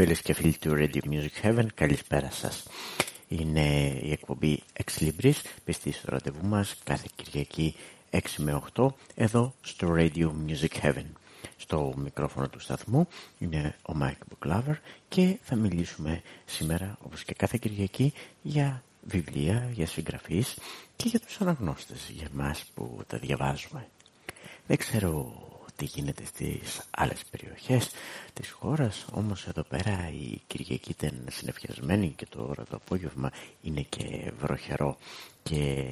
Φίλες και φίλοι του Radio Music Heaven, καλησπέρα σας. Είναι η εκπομπή Ex Libris, πιστή στο ραντεβού μας κάθε Κυριακή 6 με 8, εδώ στο Radio Music Heaven. Στο μικρόφωνο του σταθμού είναι ο Mike Buklaver και θα μιλήσουμε σήμερα, όπως και κάθε Κυριακή, για βιβλία, για συγγραφείς και για τους αναγνώστες, για εμάς που τα διαβάζουμε. Δεν ξέρω τι γίνεται στις άλλες περιοχές της χώρας. Όμως εδώ πέρα η Κυριακή ήταν συνεφιασμένη και τώρα το απόγευμα είναι και βροχερό. Και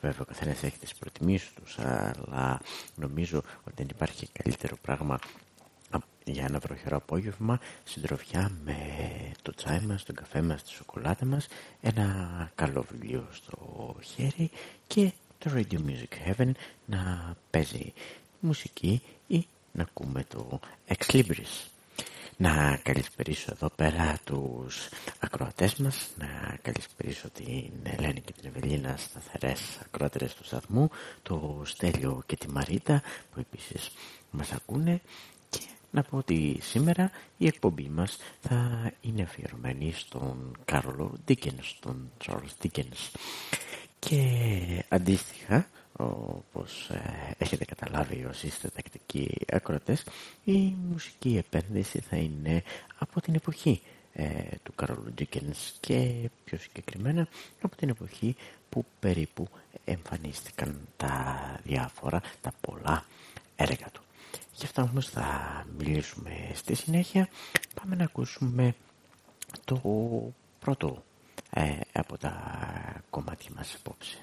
βέβαια ο καθένας έχει τις προτιμήσεις τους αλλά νομίζω ότι δεν υπάρχει καλύτερο πράγμα για ένα βροχερό απόγευμα. Συντροφιά με το τσάι μας, τον καφέ μας, τη σοκολάτα μας ένα καλό βιβλίο στο χέρι και το Radio Music Heaven να παίζει μουσική ή να ακούμε το Ex Libris. Να καλησπερίσω εδώ πέρα τους ακροατές μας, να καλησπερίσω την Ελένη και την Ευελίνα σταθερές ακροατές του σταθμού, το Στέλιο και τη Μαρίτα που επίσης μας ακούνε και να πω ότι σήμερα η εκπομπή μας θα είναι αφιερωμένη στον Κάρολο Ντίκενς, τον Charles Dickens. Και αντίστοιχα όπως ε, έχετε καταλάβει όσοι είστε τακτικοί ακροτές η μουσική επένδυση θα είναι από την εποχή ε, του Καρόλου Ντίκενς και πιο συγκεκριμένα από την εποχή που περίπου εμφανίστηκαν τα διάφορα, τα πολλά έργα του. Γι' αυτά όμως θα μιλήσουμε στη συνέχεια. Πάμε να ακούσουμε το πρώτο ε, από τα κομμάτια μας απόψε.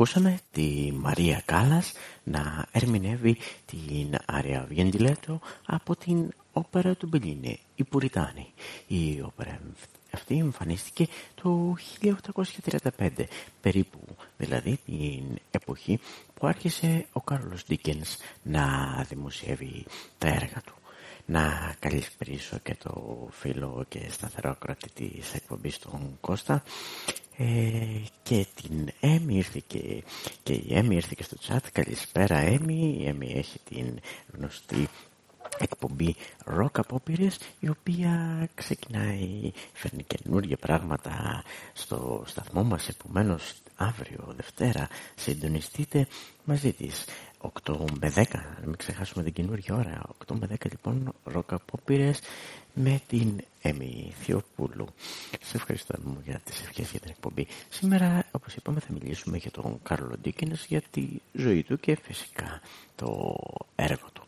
Ακούσαμε τη Μαρία Κάλλας να ερμηνεύει την Άρια Βιεντιλέτο από την όπερα του Μπελίνε, η Πουριτάνη. Η όπερα αυτή εμφανίστηκε το 1835, περίπου δηλαδή την εποχή που άρχισε ο Κάρλος Ντίκενς να δημοσιεύει τα έργα του. Να καλησπρίσω και το φίλο και σταθερό κράτη της εκπομπής τον Κώστα ε, και την Έμι ήρθε και, και η Έμι ήρθε και στο chat. Καλησπέρα Έμι. Η Έμι έχει την γνωστή εκπομπή rock απόπειρες η οποία ξεκινάει, φέρνει καινούργια πράγματα στο σταθμό μας επομένως αύριο Δευτέρα συντονιστείτε μαζί της 8 με 10, να μην ξεχάσουμε την καινούργια ώρα 8 με 10 λοιπόν rock απόπειρες με την Έμι Θειοπούλου. Σε ευχαριστώ μου για τις ευχές για την εκπομπή. Σήμερα, όπως είπαμε, θα μιλήσουμε για τον Κάρλο Ντίκινες, για τη ζωή του και φυσικά το έργο του.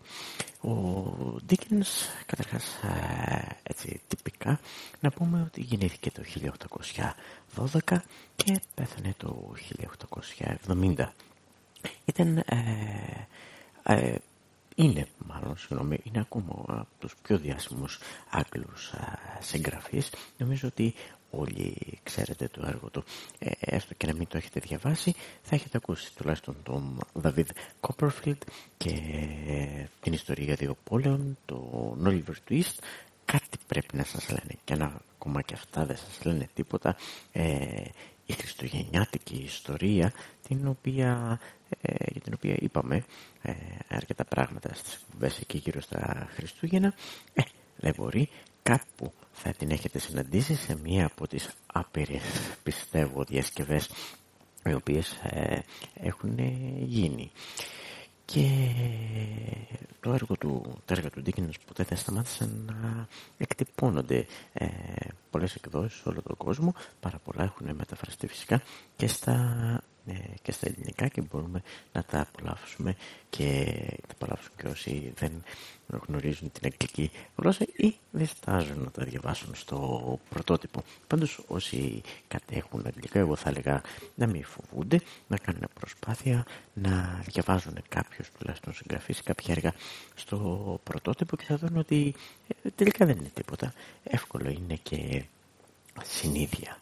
Ο Ντίκινς, καταρχάς, ε, έτσι τυπικά, να πούμε ότι γεννήθηκε το 1812 και πέθανε το 1870. Ήταν ε, ε, είναι μάλλον, συγγνώμη, είναι ακόμα από τους πιο διάσημους Άγγλους συγγραφείς. Νομίζω ότι όλοι ξέρετε το έργο του. Ε, έστω και να μην το έχετε διαβάσει, θα έχετε ακούσει τουλάχιστον τον Δαβίδ Κόπερφιλντ και την ιστορία για δύο πόλεων, τον Oliver Twist. Κάτι πρέπει να σας λένε και ένα ακόμα και αυτά δεν σας λένε τίποτα. Ε, η χριστουγεννιάτικη ιστορία την οποία, ε, για την οποία είπαμε ε, αρκετά πράγματα στις εκπομπές εκεί γύρω στα Χριστούγεννα ε, δεν μπορεί. Κάπου θα την έχετε συναντήσει σε μία από τις άπειρες πιστεύω διασκευές οι οποίες ε, έχουν γίνει και το έργο του, τα έργα του Ντίκινς ποτέ δεν σταμάτησαν να εκτυπώνονται ε, πολλές εκδόσεις σε όλο τον κόσμο. Πάρα πολλά έχουν μεταφραστεί φυσικά και στα ε, και στα ελληνικά και μπορούμε να τα απολαύσουμε και τα απολαύσουν και όσοι δεν γνωρίζουν την αγγλική γλώσσα ή δεν στάζουν να τα διαβάσουν στο πρωτότυπο. Πάντως όσοι κατέχουν αγγλικά εγώ θα έλεγα να μην φοβούνται, να κάνουν προσπάθεια να διαβάζουν κάποιος τουλάχιστον συγγραφείς κάποια έργα στο πρωτότυπο και θα δουν ότι ε, τελικά δεν είναι τίποτα. Εύκολο είναι και συνήθεια.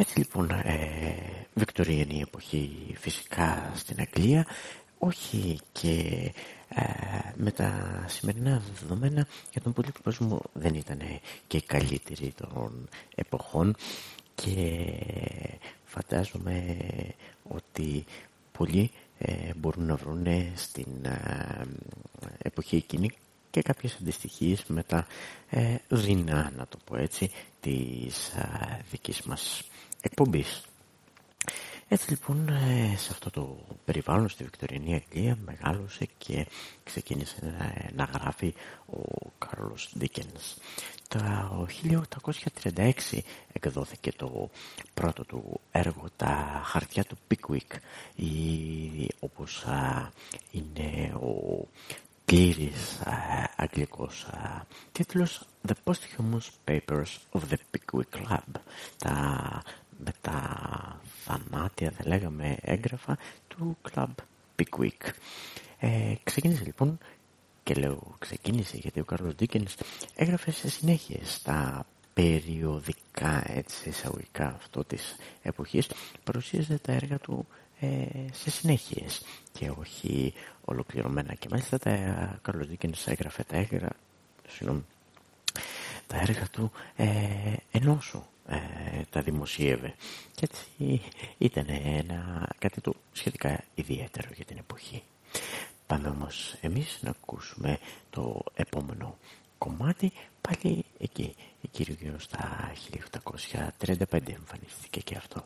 Έτσι λοιπόν, ε, Βικτωριανή εποχή φυσικά στην Αγγλία, όχι και ε, με τα σημερινά δεδομένα για τον πολύ κόσμο δεν ήταν και η καλύτερη των εποχών και φαντάζομαι ότι πολλοί ε, μπορούν να βρουν στην ε, εποχή εκείνη και κάποιες αντιστοιχίες με τα ε, δεινά, να το πω έτσι, της ε, δικής μας εκπομπής. Έτσι λοιπόν ε, σε αυτό το περιβάλλον στη Βικτωριανή Αγγλία μεγάλωσε και ξεκίνησε να, γράφει ο Κάρλος Ντίκενς. Το 1836 εκδόθηκε το πρώτο του έργο «Τα χαρτιά του Pickwick» ή όπως είναι ο πλήρης αγγλικός τίτλος «The Posthumous Papers of the Pickwick Club» τα με τα θανάτια θα λέγαμε έγγραφα του Club Pickwick. Ε, ξεκίνησε λοιπόν και λέω ξεκίνησε γιατί ο Κάρλος Ντίκενς έγραφε σε συνέχεια στα περιοδικά έτσι εισαγωγικά αυτό της εποχής παρουσίαζε τα έργα του ε, σε συνέχειες και όχι ολοκληρωμένα και μάλιστα τα Κάρλος Ντίκενς έγραφε τα έργα συγγνώμη, τα έργα του ε, ενώσου ε, τα δημοσίευε. Και έτσι ήταν ένα, κάτι το σχετικά ιδιαίτερο για την εποχή. Πάμε όμως εμείς να ακούσουμε το επόμενο κομμάτι πάλι εκεί, κύριο στα 1835 εμφανίστηκε και αυτό.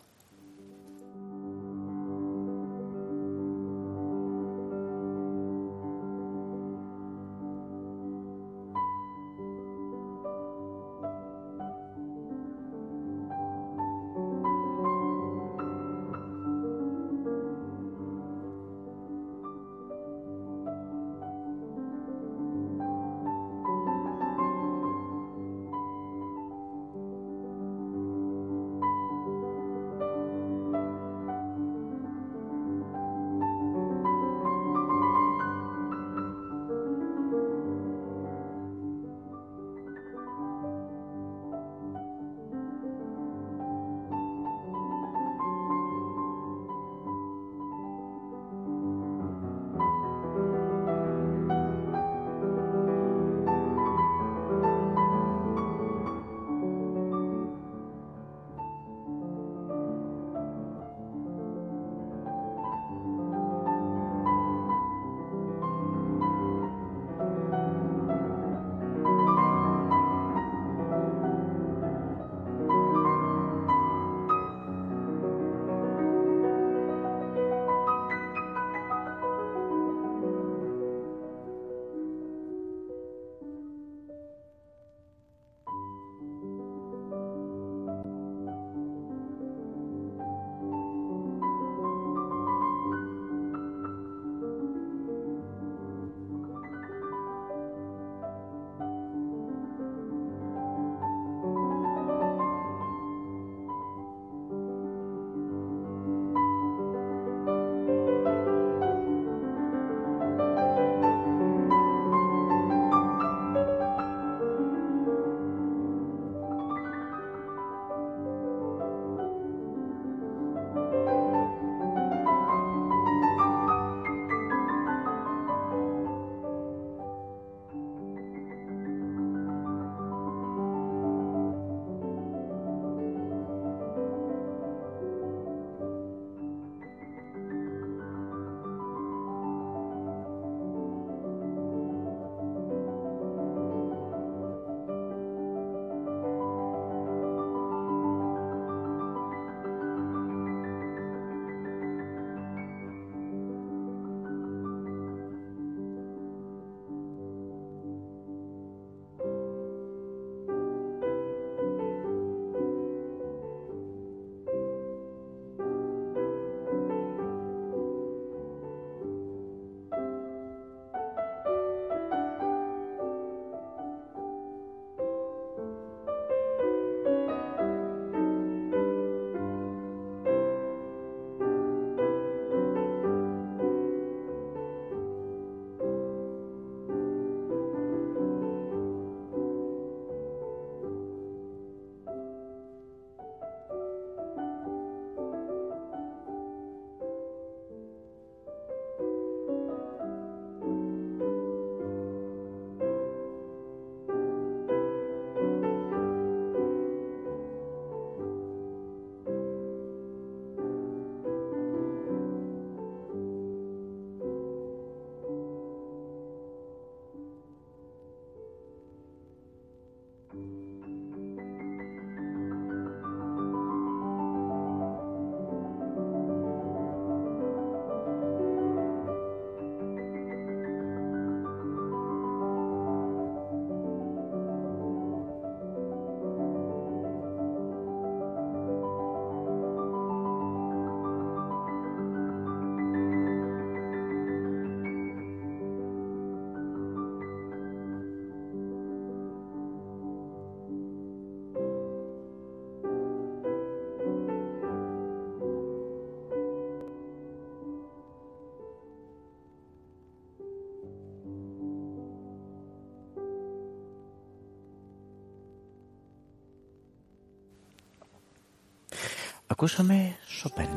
Ακούσαμε Σοπέν,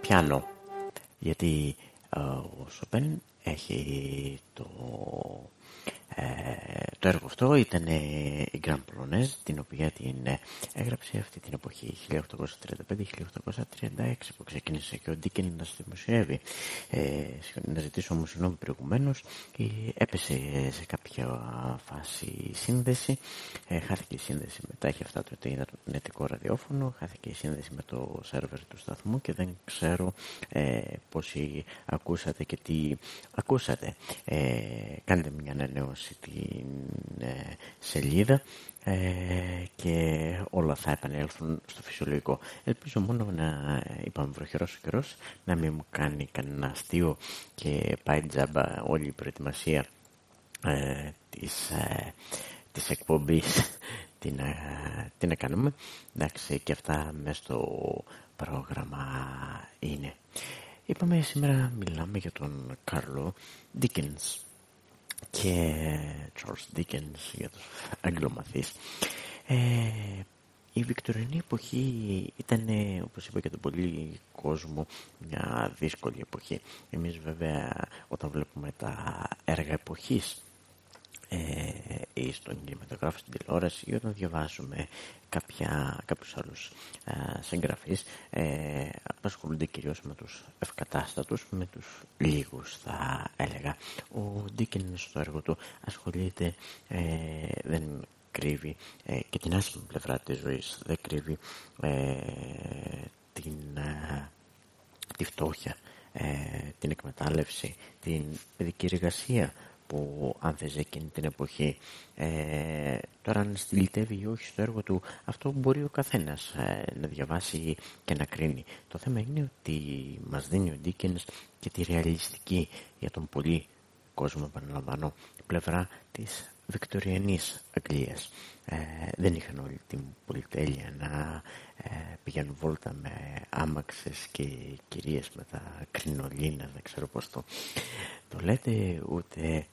πιάνο, γιατί ε, ο Σοπέν έχει το ε, το έργο αυτό ήταν η Grand Polonaise, την οποία την ε, έγραψε αυτή την εποχή 1835-1836 που ξεκίνησε και ο Ντίκεν να δημοσιεύει. Ε, να ζητήσω όμως συγγνώμη προηγουμένως, έπεσε σε κάποια φάση η σύνδεση, ε, χάθηκε η σύνδεση μετά, έχει αυτά το νετικό ραδιόφωνο, χάθηκε η σύνδεση με το σερβερ του σταθμού και δεν ξέρω ε, πόσοι ακούσατε και τι ακούσατε. Ε, κάντε μια ανανέωση την ε, σελίδα ε, και όλα θα επανέλθουν στο φυσιολογικό. Ελπίζω μόνο να είπαμε βροχερός ο καιρός να μην μου κάνει κανένα αστείο και πάει τζάμπα όλη η προετοιμασία ε, της, ε, της εκπομπής. Τι να, τι να κάνουμε. Εντάξει και αυτά μέσα στο πρόγραμμα είναι. Είπαμε σήμερα μιλάμε για τον Κάρλο Dickens και Charles Dickens για τους αγγλομαθείς. Ε, η Βικτωρινή εποχή ήταν, όπως είπα και τον πολύ κόσμο, μια δύσκολη εποχή. Εμείς βέβαια όταν βλέπουμε τα έργα εποχής ε, ή στον κινηματογράφο στην τηλεόραση ή όταν διαβάζουμε κάποια, κάποιους άλλους ε, συγγραφείς ε, ασχολούνται κυρίως με τους ευκατάστατους, με τους λίγους θα έλεγα. Ο Ντίκεν στο έργο του ασχολείται, ε, δεν κρύβει ε, και την άσχημη πλευρά της ζωής, δεν κρύβει ε, την, ε, τη φτώχεια, την εκμετάλλευση, την παιδική εργασία που άνθεζε εκείνη την εποχή. Ε, τώρα αν στυλιτεύει ή όχι στο έργο του, αυτό μπορεί ο καθένας ε, να διαβάσει και να κρίνει. Το θέμα είναι ότι μας δίνει ο Ντίκενς και τη ρεαλιστική για τον πολύ κόσμο, επαναλαμβάνω, πλευρά της Βικτωριανής Αγγλίας. Ε, δεν είχαν όλη την πολυτέλεια να ε, πηγαίνουν βόλτα με άμαξες και κυρίες με τα κρινολίνα, δεν ξέρω πώς το, το λέτε, ούτε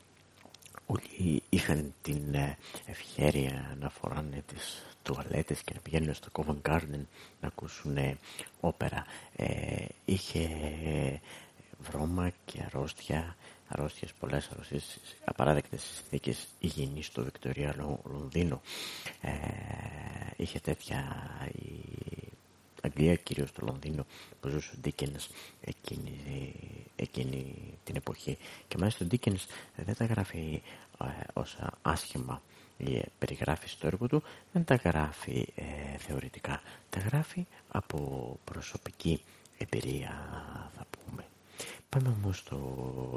όλοι είχαν την ε, ευχαίρεια να φοράνε τις τουαλέτες και να πηγαίνουν στο Covent Garden να ακούσουν ε, όπερα. Ε, είχε βρώμα και αρρώστια, αρρώστιες, πολλές αρρώστιες, απαράδεκτες συνθήκες υγιεινής στο Βικτωρία Λονδίνο. Ε, είχε τέτοια η Αγγλία, κυρίως στο Λονδίνο, που ζούσε ο Ντίκενς εκείνη, εκείνη την εποχή. Και μάλιστα ο Ντίκενς δεν τα γράφει ε, όσα άσχημα περιγράφει στο έργο του, δεν τα γράφει ε, θεωρητικά. Τα γράφει από προσωπική εμπειρία, θα πούμε. Πάμε όμως στο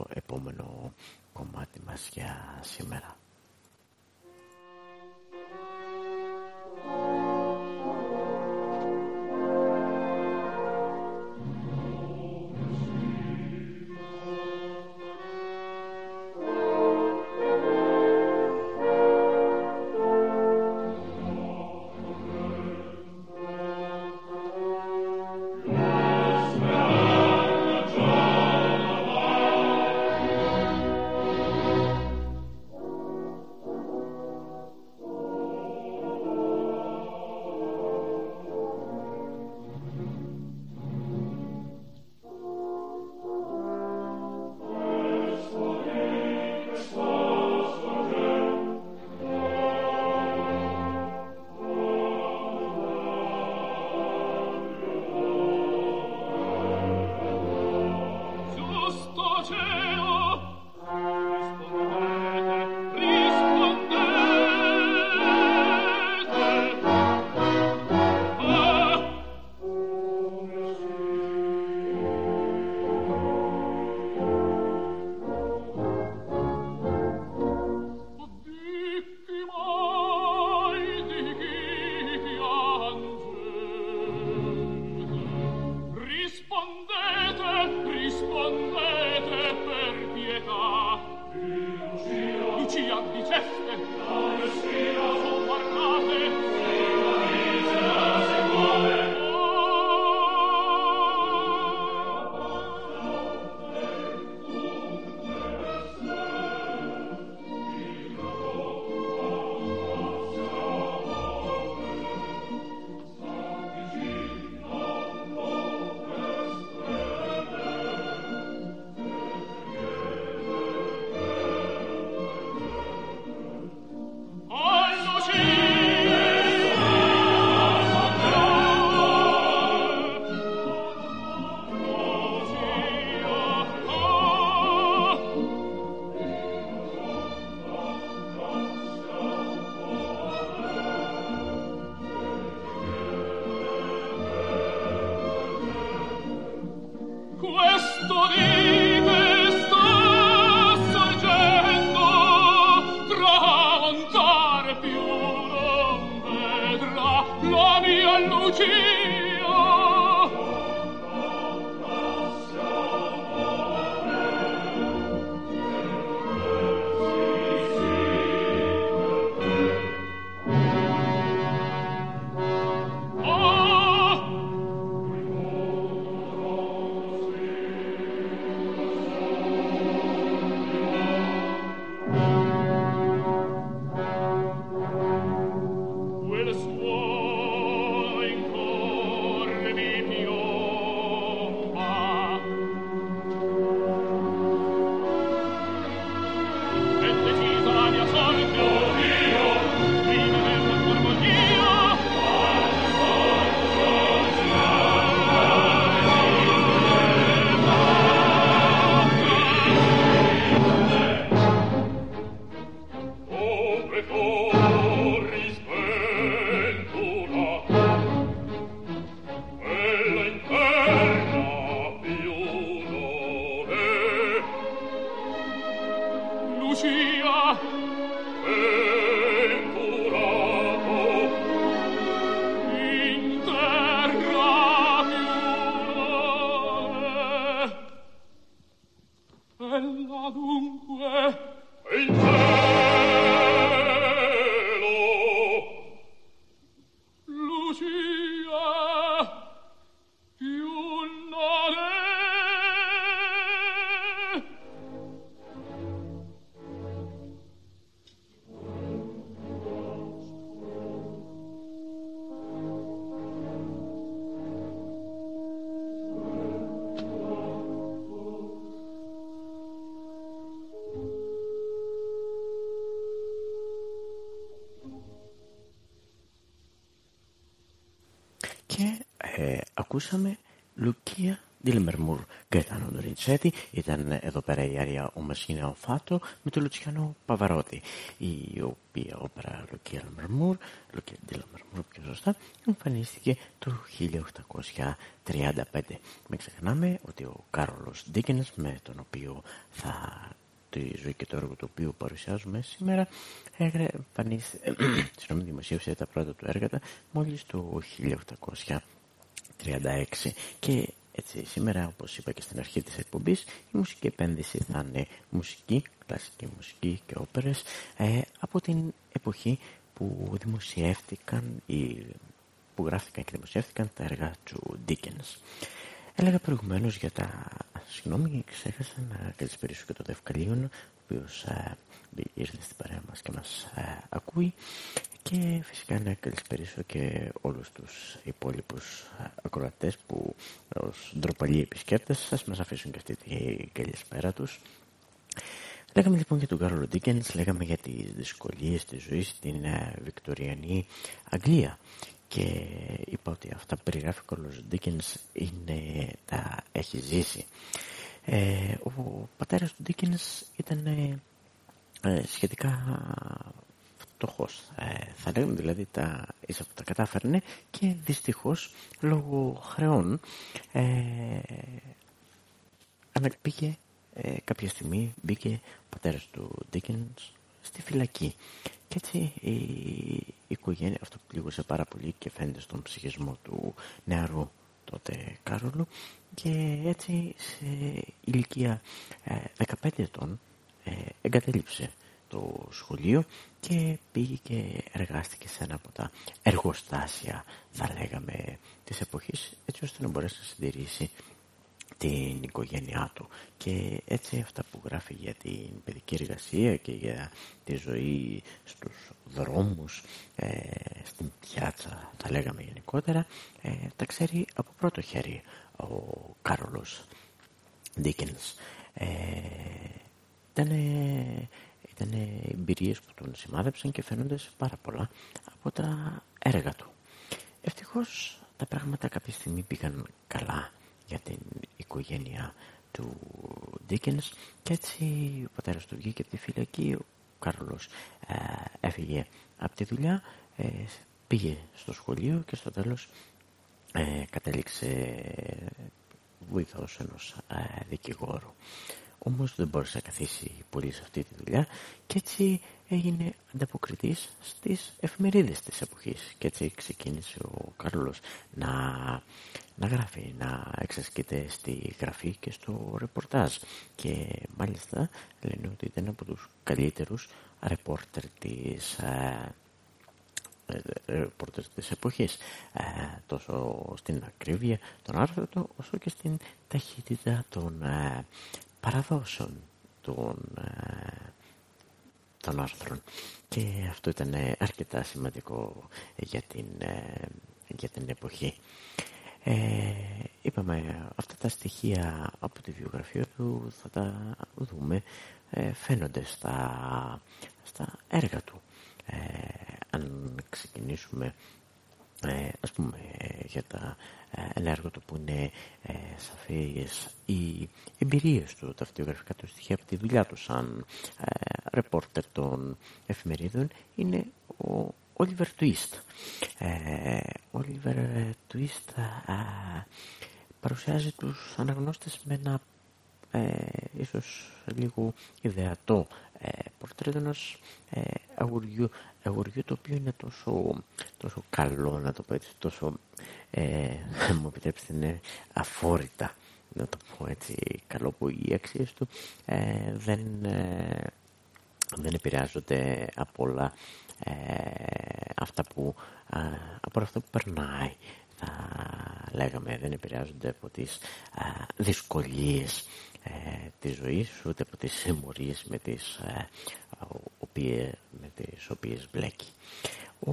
επόμενο κομμάτι μας για σήμερα. Ακούσαμε Λουκία Ντιλμερμούρ Γκέτανο Ριτσέτη ήταν εδώ πέρα η Άρια ο Μασίνα Φάτο με τον Λουτσιάνο Παβαρότη η οποία όπερα Λουκία Ντιλμερμούρ Λουκία Ντιλμερμούρ πιο σωστά εμφανίστηκε το 1835 μην ξεχνάμε ότι ο Κάρολος Ντίκενς με τον οποίο θα τη ζωή και το έργο το οποίο παρουσιάζουμε σήμερα εμφανίστηκε δημοσίευσε τα πρώτα του έργα μόλις το 1800 36 και έτσι σήμερα όπως είπα και στην αρχή της εκπομπής η μουσική επένδυση θα είναι μουσική, κλασική μουσική και όπερες ε, από την εποχή που δημοσιεύτηκαν ή που γράφτηκαν και δημοσιεύτηκαν τα έργα του Dickens. Έλεγα προηγουμένως για τα. Συγγνώμη, ξέχασα να καλησπερίσω και το Δευκαλίον, ο οποίος ε, ήρθε στην παρέα μας και μας ε, ακούει. Και φυσικά να καλησπερίσω και όλους τους υπόλοιπους ακροατές που ως ντροπαλοί επισκέπτες σας μας αφήσουν και αυτή τη καλησπέρα τους. Λέγαμε λοιπόν για τον Κάρολο Ντίκενς, λέγαμε για τις δυσκολίες της ζωής στην ε, Βικτοριανή Αγγλία και είπα ότι αυτά που περιγράφει ο Κάρολος Ντίκενς είναι, τα έχει ζήσει. Ε, ο πατέρας του Ντίκενς ήταν ε, σχετικά φτωχός ε, θα λέγαμε δηλαδή τα, τα κατάφερνε και δυστυχώς λόγω χρεών ε, πήγε ε, κάποια στιγμή μπήκε ο πατέρας του Ντίκενς στη φυλακή. Και έτσι η, η οικογένεια αυτό που πλήγωσε πάρα πολύ και φαίνεται στον ψυχισμό του νεαρού τότε Κάρολου και έτσι σε ηλικία 15 ε, ετών ε, εγκατέλειψε το σχολείο και πήγε και εργάστηκε σε ένα από τα εργοστάσια θα λέγαμε της εποχής έτσι ώστε να μπορέσει να συντηρήσει την οικογένειά του. Και έτσι αυτά που γράφει για την παιδική εργασία και για τη ζωή στους δρόμους ε, στην πιάτσα θα λέγαμε γενικότερα ε, τα ξέρει από πρώτο χέρι ο Κάρολος Ντίκενς ε, ήταν ήταν εμπειρίες που τον σημάδεψαν και φαίνονται σε πάρα πολλά από τα έργα του. Ευτυχώς τα πράγματα κάποια στιγμή πήγαν καλά για την οικογένεια του Ντίκενς και έτσι ο πατέρας του βγήκε από τη φυλακή, ο Κάρλος ε, έφυγε από τη δουλειά, ε, πήγε στο σχολείο και στο τέλος ε, κατέληξε βοηθός ενός δικηγόρου. Όμως δεν μπόρεσε να καθίσει πολύ σε αυτή τη δουλειά και έτσι έγινε ανταποκριτής στις εφημερίδες της εποχής. Και έτσι ξεκίνησε ο Κάρλος να, να γράφει, να εξασκείται στη γραφή και στο ρεπορτάζ. Και μάλιστα λένε ότι ήταν από τους καλύτερους ρεπόρτερ της ε, ρεπόρτερ της εποχής. Ε, τόσο στην ακρίβεια των άρθρων όσο και στην ταχύτητα των ε, παραδόσεων των, των άρθρων και αυτό ήταν αρκετά σημαντικό για την, για την εποχή. Ε, είπαμε αυτά τα στοιχεία από τη βιογραφία του θα τα δούμε ε, φαίνονται στα, στα έργα του. Ε, αν ξεκινήσουμε ε, ας πούμε για τα, ένα έργο του που είναι ε, σαφές οι εμπειρίες του, τα αυτογραφικά του στοιχεία από τη δουλειά του σαν ρεπόρτερ των εφημερίδων είναι ο Oliver Twist. Ε, Oliver Twist παρουσιάζει τους αναγνώστες με ένα ε, ίσως λίγο ιδεατό ε, πορτρέτο ενός ε, αγουριού, αγουριού το οποίο είναι τόσο, τόσο καλό να το πω έτσι, τόσο ε, μου επιτρέψετε είναι αφόρητα να το πω έτσι καλό που οι αξίες του ε, δεν, ε, δεν επηρεάζονται από όλα αυτά που, από αυτό που περνάει θα λέγαμε δεν επηρεάζονται από τις δυσκολίες ε, της ζωής ούτε από τις συμμορίες με τις, ε, οποίες, με τις οποίες μπλέκει. Ο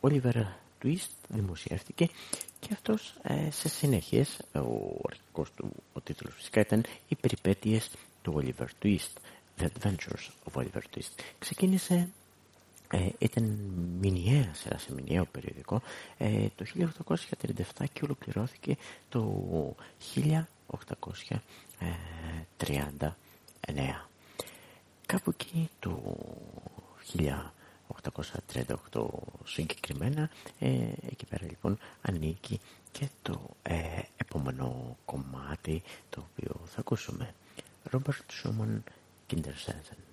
Όλιβερ Twist δημοσιεύτηκε και αυτός ε, σε συνέχειες, ο αρχικός του ο τίτλος φυσικά ήταν «Οι περιπέτειες του Oliver Twist», «The Adventures of Oliver Twist». Ξεκίνησε ε, ήταν μηνιαία σε σε μηνιαίο περιοδικό ε, το 1837 και ολοκληρώθηκε το 1839. Κάπου εκεί το 1838 συγκεκριμένα, ε, εκεί πέρα λοιπόν ανήκει και το ε, επόμενο κομμάτι το οποίο θα ακούσουμε. Robert Schumann Kindersensen.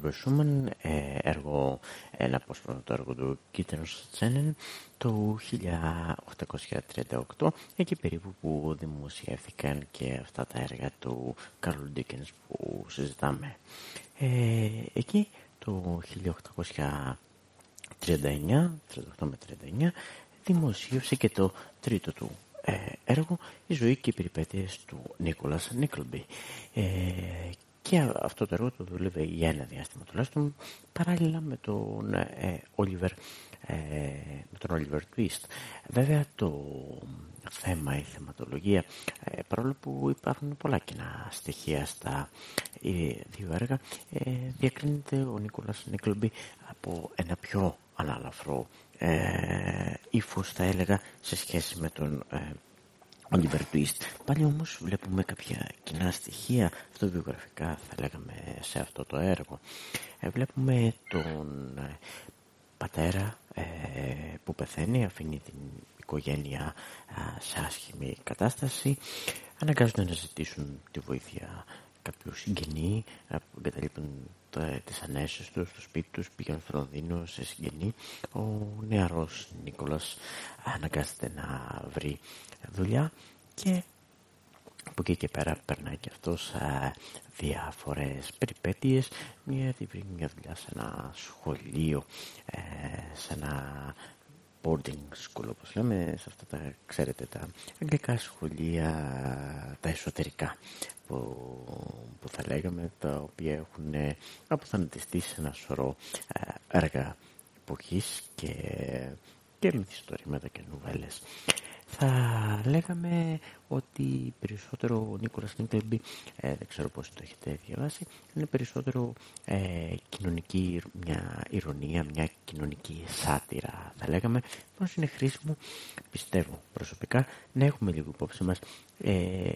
Είπαμε Ρόμπερ Σούμαν, ε, έργο, ένα απόσπασμα έργο του Κίτερος Τσένεν το 1838, εκεί περίπου που δημοσιεύθηκαν και αυτά τα έργα του Καρλ Ντίκενς που συζητάμε. Ε, εκεί το 1839, 38 με 39, δημοσίευσε και το τρίτο του ε, έργο «Η ζωή και οι περιπέτειες του Νίκολας Νίκλμπι». Ε, και αυτό το έργο το δούλευε για ένα διάστημα τουλάχιστον παράλληλα με τον ε, Oliver, ε, με τον Oliver Twist. Βέβαια το θέμα, η θεματολογία, ε, παρόλο που υπάρχουν πολλά κοινά στοιχεία στα ε, δύο έργα, ε, διακρίνεται ο Νίκολας Νίκλμπι από ένα πιο ανάλαφρο ε, ύφος θα έλεγα σε σχέση με τον ε, Oliver Twist. Πάλι όμως βλέπουμε κάποια κοινά στοιχεία αυτοβιογραφικά θα λέγαμε σε αυτό το έργο. Ε, βλέπουμε τον ε, πατέρα ε, που πεθαίνει, αφήνει την οικογένεια σε άσχημη κατάσταση. Αναγκάζονται να ζητήσουν τη βοήθεια κάποιου συγγενεί που εγκαταλείπουν τις ανέσεις τους στο σπίτι τους, πήγαν στο Λονδίνο σε συγγενή. Ο νεαρός Νίκολας αναγκάζεται να βρει δουλειά και από εκεί και πέρα περνάει και αυτός α, διάφορες περιπέτειες. Μια, μια δουλειά σε ένα σχολείο ε, σε ένα boarding school όπως λέμε. Σε αυτά τα ξέρετε τα αγγλικά σχολεία τα εσωτερικά που, που θα λέγαμε τα οποία έχουν αποθανατιστεί σε ένα σωρό ε, έργα εποχής και, και μυθιστορήματα και νουβέλες θα λέγαμε ότι περισσότερο ο Νίκολας Νίκλεμπι, ε, δεν ξέρω πώς το έχετε διαβάσει, είναι περισσότερο ε, κοινωνική, μια ηρωνία, μια κοινωνική σάτυρα θα λέγαμε. Πώς είναι χρήσιμο, πιστεύω προσωπικά, να έχουμε λίγο υπόψη μας ε,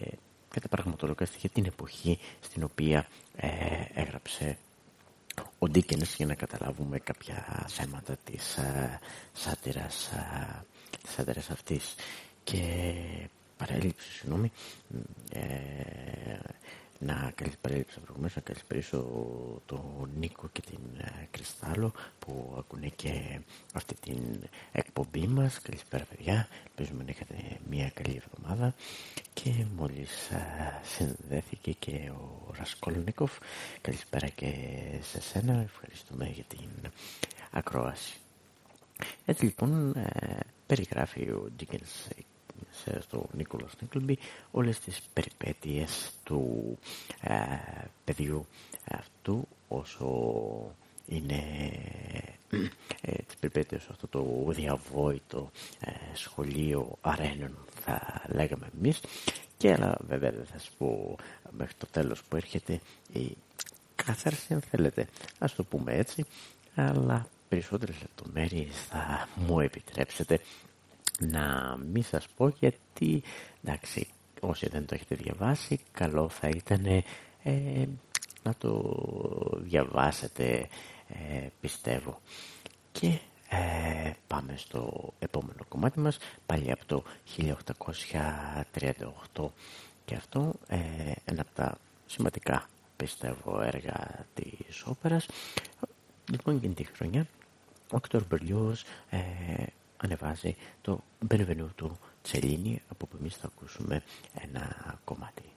κατά πραγματολογικά στοιχεία την εποχή στην οποία ε, έγραψε ο Ντίκενς για να καταλάβουμε κάποια θέματα της ε, σάτυρας, ε, της σάτυρας αυτής και παρέλειψη, συγγνώμη, ε, να παρέλειψα προηγουμένως να καλησπέρισω τον Νίκο και την ε, Κρυστάλλο που ακούνε και αυτή την εκπομπή μας. Καλησπέρα παιδιά, ελπίζουμε να έχετε μια καλή εβδομάδα και μόλις ε, συνδέθηκε και ο Ρασκόλνικοφ. Καλησπέρα και σε σένα, ευχαριστούμε για την ακρόαση. Έτσι λοιπόν ε, περιγράφει ο Dickens στο Νίκολος Νίκλμπι όλες τις περιπέτειες του ε, παιδιού αυτού όσο είναι ε, τις περιπέτειες αυτό το διαβόητο ε, σχολείο αρένων θα λέγαμε εμείς. Και αλλά βέβαια δεν θα σας πω μέχρι το τέλος που έρχεται η καθάρση αν θέλετε. Ας το πούμε έτσι αλλά περισσότερες λεπτομέρειες θα μου επιτρέψετε να μην σας πω γιατί εντάξει όσοι δεν το έχετε διαβάσει καλό θα ήταν ε, να το διαβάσετε ε, πιστεύω. Και ε, πάμε στο επόμενο κομμάτι μας πάλι από το 1838 και αυτό ένα από τα σημαντικά πιστεύω έργα της όπερας. Λοιπόν εκείνη τη χρονιά ο Κτορ Μπερλιός ανεβάζει το Benvenuto Τσελίνι από που εμείς θα ακούσουμε ένα κομμάτι.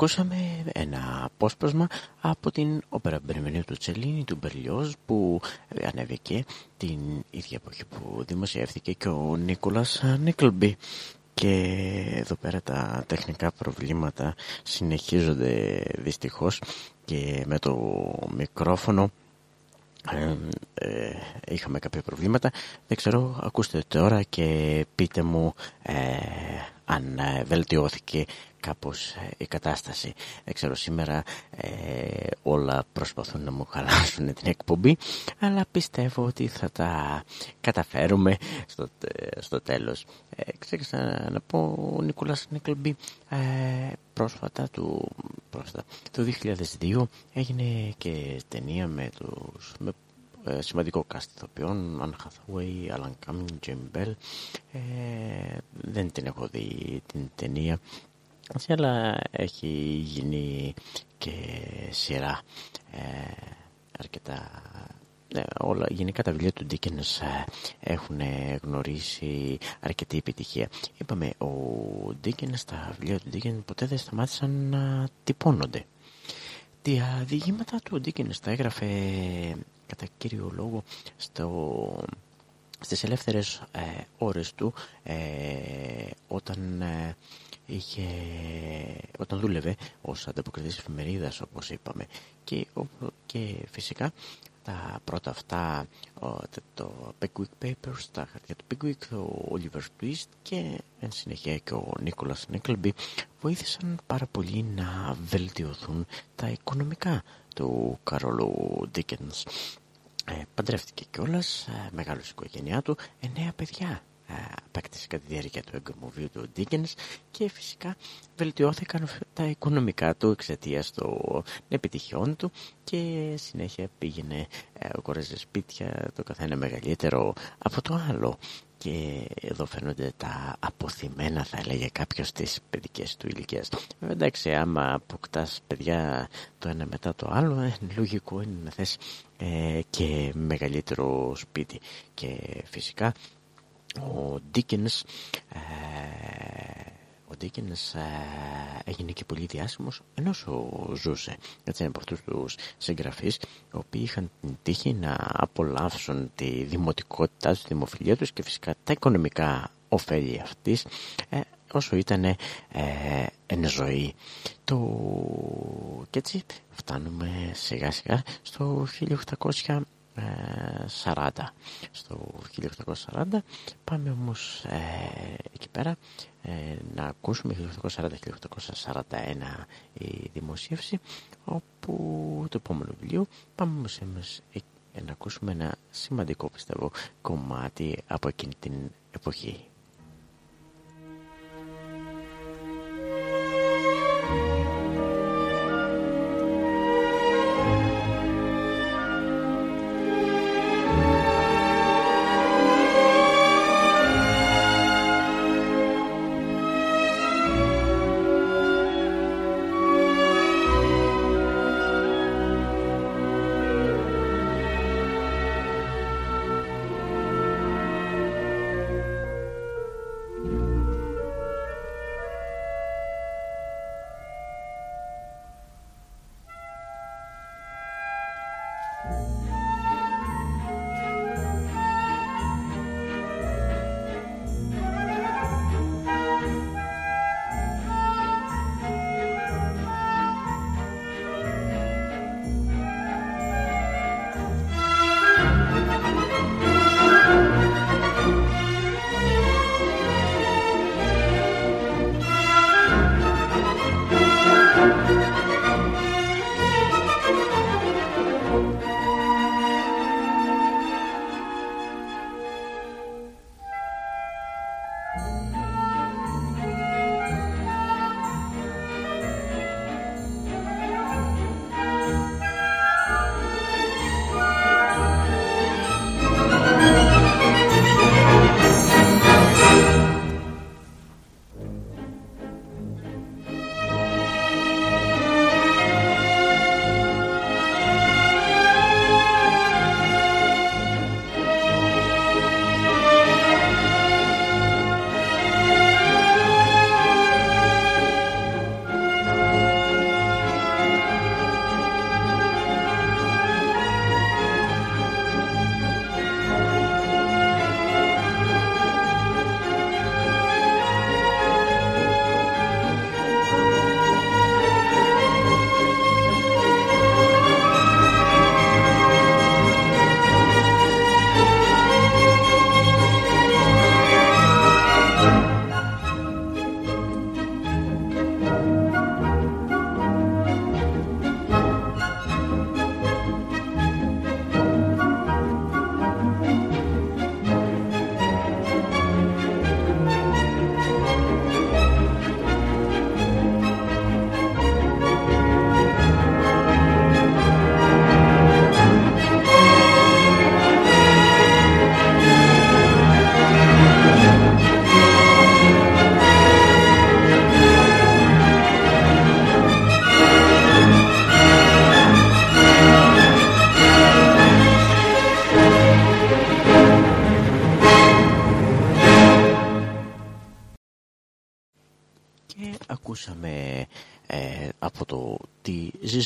Ακούσαμε ένα απόσπασμα από την όπερα Μπερμενίου του Τσελίνη του Μπερλιός που ανέβηκε την ίδια εποχή που δημοσιεύθηκε και ο Νίκολας Νίκλμπι. Και εδώ πέρα τα τεχνικά προβλήματα συνεχίζονται δυστυχώς και με το μικρόφωνο. Ε, ε, είχαμε κάποια προβλήματα. Δεν ξέρω ακούστε τώρα και πείτε μου ε, αν βελτιώθηκε κάπως ε, η κατάσταση. Δεν ξέρω σήμερα ε, όλα προσπαθούν να μου χαλάσουν την εκπομπή αλλά πιστεύω ότι θα τα καταφέρουμε στο, στο τέλος. Ε, ξέχασα να πω ο Νικολάς Νίκλμπι ε, πρόσφατα, του, πρόσφατα το 2002 έγινε και ταινία με τους με, ε, σημαντικό cast ηθοποιών Αν Hathaway, Alan Cumming, Jim Bell δεν την έχω δει την ταινία αλλά έχει γίνει και σειρά ε, αρκετά ε, όλα, γενικά τα βιβλία του Ντίκενς έχουν γνωρίσει αρκετή επιτυχία. Είπαμε, ο Ντίκενς, τα βιβλία του Ντίκενς ποτέ δεν σταμάτησαν να τυπώνονται. Τα διηγήματα του Ντίκενς τα έγραφε κατά κύριο λόγο στο, στις ελεύθερες ε, ώρες του ε, όταν είχε, όταν δούλευε ως ανταποκριτής εφημερίδας όπως είπαμε και, και φυσικά τα πρώτα αυτά το Pickwick Papers, τα χαρτιά του Pickwick, ο Oliver Twist και εν συνεχεία και ο Νίκολας Νίκλμπι βοήθησαν πάρα πολύ να βελτιωθούν τα οικονομικά του Καρόλου Ντίκενς. Ε, παντρεύτηκε κιόλας, ε, μεγάλος οικογένειά του, εννέα παιδιά. Απέκτησε κατά τη διάρκεια του εγκομοβίου του Dickens και φυσικά βελτιώθηκαν τα οικονομικά του εξαιτίας των επιτυχιών του και συνέχεια πήγαινε αγοράζε σπίτια το καθένα μεγαλύτερο από το άλλο και εδώ φαίνονται τα αποθυμένα θα έλεγε κάποιος στις παιδικές του ηλικίας. εντάξει άμα αποκτάς παιδιά το ένα μετά το άλλο ε, λογικό είναι να θες ε, και μεγαλύτερο σπίτι και φυσικά ο Ντίκενς ε, ο Ντίκενς ε, έγινε και πολύ διάσημος ενώ ζούσε έτσι είναι από αυτούς τους συγγραφείς οι οποίοι είχαν την τύχη να απολαύσουν τη δημοτικότητά τους, τη δημοφιλία τους και φυσικά τα οικονομικά ωφέλη αυτής ε, όσο ήταν ε, εν ζωή. Το... και έτσι φτάνουμε σιγά σιγά στο 1800 40 στο 1840 πάμε όμως ε, εκεί πέρα ε, να ακούσουμε 1840-1841 η δημοσίευση όπου το επόμενο βιβλίο πάμε όμως εμείς ε, να ακούσουμε ένα σημαντικό πιστεύω κομμάτι από εκείνη την εποχή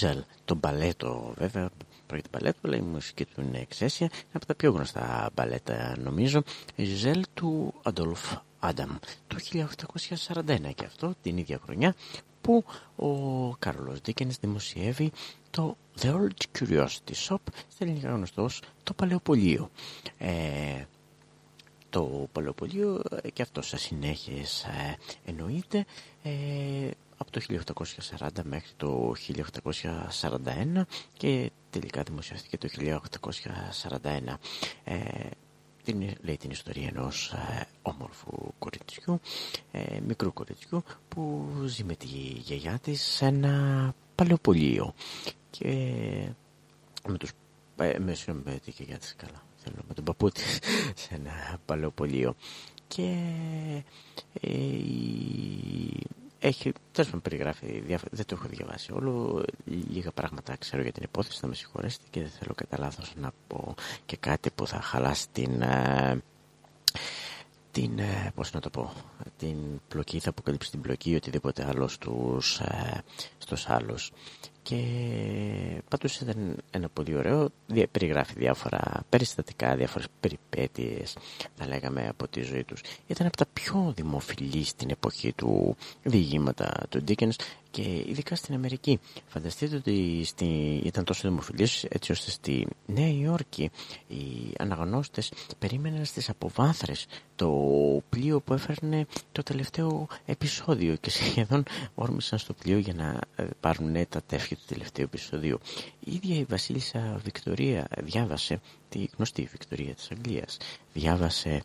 τη Ζιζέλ, το μπαλέτο βέβαια, πρόκειται μπαλέτο, αλλά η μουσική του είναι εξαίσια, είναι από τα πιο γνωστά μπαλέτα νομίζω, η Ζιζέλ του Αντόλφ Άνταμ, του 1841 και αυτό την ίδια χρονιά που ο Κάρολος Δίκενς δημοσιεύει το The Old Curiosity Shop, στα ελληνικά γνωστός το Παλαιοπολείο. Ε, το Παλαιοπολείο ε, και αυτό σας συνέχεια ε, εννοείται ε, από το 1840 μέχρι το 1841 και τελικά δημοσιεύτηκε το 1841. Ε, την, λέει την ιστορία ενός ε, όμορφου κοριτσιού, ε, μικρού κοριτσιού που ζει με τη γιαγιά της σε ένα παλαιοπολείο και με τους ε, με, με τη γιαγιά της καλά θέλω με τον παππού της σε ένα παλαιοπολείο και ε, έχει, τέλος πάντων περιγράφει, δεν το έχω διαβάσει όλο, λίγα πράγματα ξέρω για την υπόθεση, θα με συγχωρέσετε και δεν θέλω κατά λάθος να πω και κάτι που θα χαλάσει την, ε, την ε, πώς να το πω, την πλοκή, θα αποκαλύψει την πλοκή ή οτιδήποτε άλλος στους, ε, στους άλλους και πάντως ήταν ένα πολύ ωραίο. Περιγράφει διάφορα περιστατικά διάφορες περιπέτειες θα λέγαμε από τη ζωή τους. Ήταν από τα πιο δημοφιλή στην εποχή του διηγήματα του Dickens και ειδικά στην Αμερική. Φανταστείτε ότι στη... ήταν τόσο δημοφιλής έτσι ώστε στη Νέα Υόρκη οι αναγνώστες περίμεναν στις αποβάθρες το πλοίο που έφερνε το τελευταίο επεισόδιο και σχεδόν όρμησαν στο πλοίο για να ε, πάρουν τα τεύχη του τελευταίου επεισοδίου. Η ίδια η Βασίλισσα Βικτωρία διάβασε τη γνωστή Βικτωρία της Αγγλίας διάβασε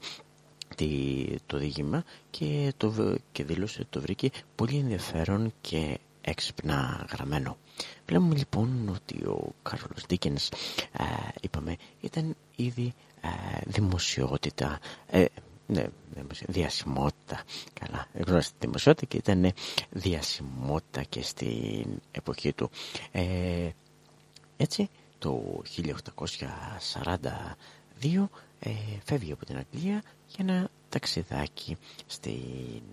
το διήγημα και, το, και δήλωσε το βρήκε πολύ ενδιαφέρον και έξυπνα γραμμένο. Βλέπουμε λοιπόν ότι ο Κάρολος Ντίκενς, είπαμε, ήταν ήδη δημοσιότητα, ε, ναι, διασημότητα, καλά, γνώρισε τη δημοσιότητα και ήταν διασημότητα και στην εποχή του. Ε, έτσι, το 1842 ε, φεύγει από την Αγγλία για ένα ταξιδάκι στην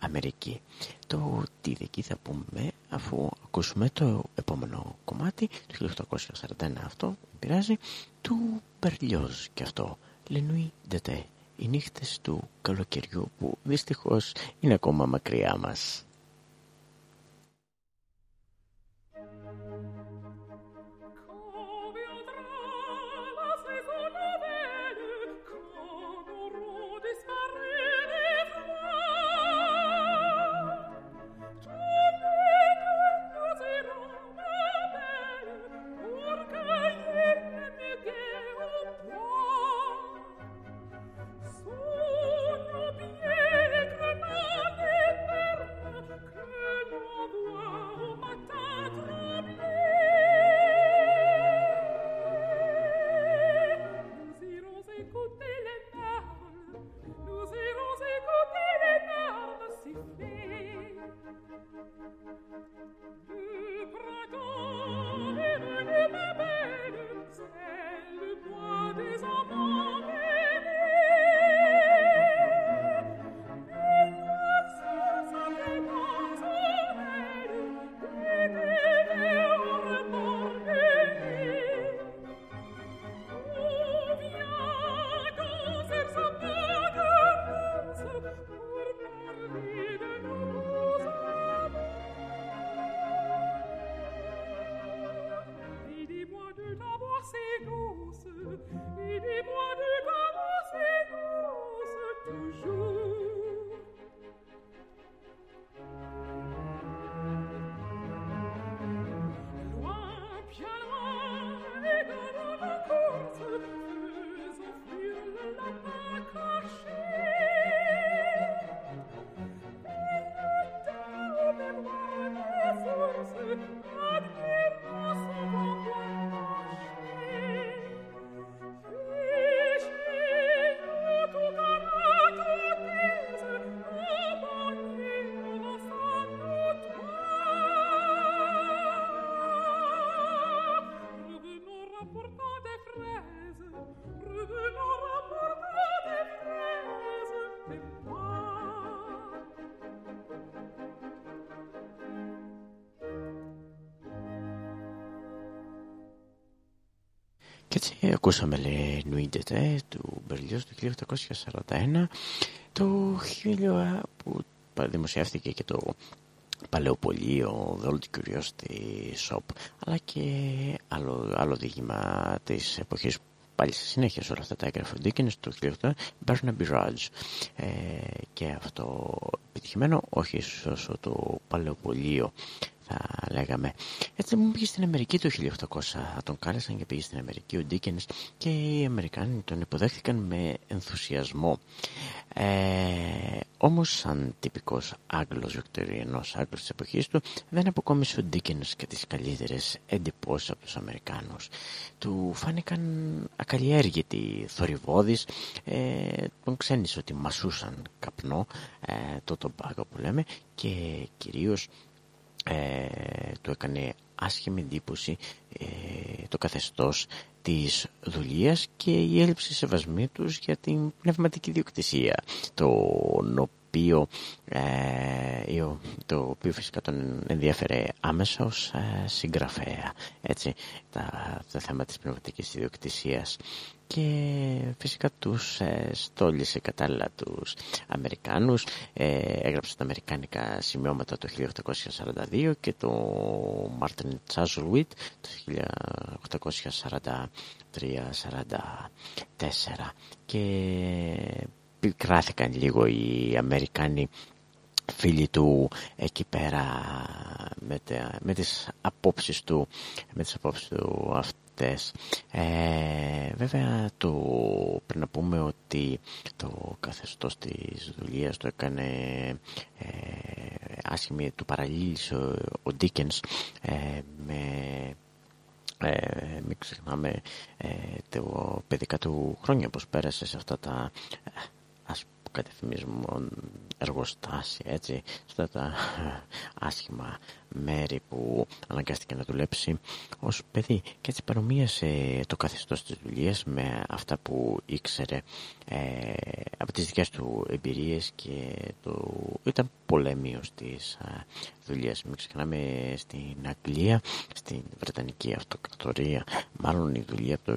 Αμερική. Το τι εκεί θα πούμε αφού ακούσουμε το επόμενο κομμάτι του 1841 αυτό, πειράζει, του Μπερλιόζ και αυτό, Λενουί Ντετέ, οι νύχτες του καλοκαιριού που δυστυχώς είναι ακόμα μακριά μας. Ακούσαμε λέει Νουίντετε του Μπερλιός του 1841 το χίλιο που δημοσιεύτηκε και το παλαιοπολείο, The Old Curiosity Shop αλλά και άλλο, άλλο δίγημα της εποχής πάλι στη συνέχεια σε όλα αυτά τα έγγραφα Dickens το 1800 Barnaby Rudge ε, και αυτό επιτυχημένο όχι όσο το παλαιοπολείο θα λέγαμε. Έτσι μου πήγε στην Αμερική το 1800, τον κάλεσαν και πήγε στην Αμερική ο Ντίκενς και οι Αμερικάνοι τον υποδέχθηκαν με ενθουσιασμό. Ε, όμως σαν τυπικός Άγγλος Βικτωριανός Άγγλος της εποχής του δεν αποκόμισε ο Ντίκενς και τις καλύτερες εντυπώσεις από τους Αμερικάνους. Του φάνηκαν ακαλλιέργητοι θορυβόδεις, ε, τον ξένησε ότι μασούσαν καπνό, ε, το τομπάκο που λέμε και κυρίως ε, του έκανε άσχημη εντύπωση ε, το καθεστώς της δουλείας και η έλλειψη σεβασμού τους για την πνευματική διοκτησία. Το οποίο, ε, το οποίο φυσικά τον ενδιαφέρε άμεσα ως ε, συγγραφέα έτσι, τα, το θέμα της πνευματικής ιδιοκτησίας. Και φυσικά τους ε, στόλισε κατάλληλα τους Αμερικάνους ε, έγραψε τα Αμερικάνικα σημειώματα το 1842 και το Μάρτιν Τσάζουλουίτ το 1843-44 και πικράθηκαν λίγο οι Αμερικάνοι φίλοι του εκεί πέρα με, με τις απόψεις του με τις απόψεις του ε, βέβαια το, πρέπει να πούμε ότι το καθεστώς της δουλείας το έκανε ε, άσχημη, του παραλύλησε ο, ο Ντίκενς ε, με ε, μην ξεχνάμε ε, το παιδικά του χρόνια πως πέρασε σε αυτά τα ε, ας κατευθυμισμών εργοστάσια έτσι σε αυτά τα άσχημα μέρη που αναγκάστηκε να δουλέψει ως παιδί και έτσι παρομοίασε το καθεστώς της δουλειάς με αυτά που ήξερε ε, από τις δικές του εμπειρίες και το, ήταν πολέμιος της α, δουλειάς. Μην ξεχνάμε στην Αγγλία, στην Βρετανική Αυτοκρατορία, μάλλον η δουλεία από το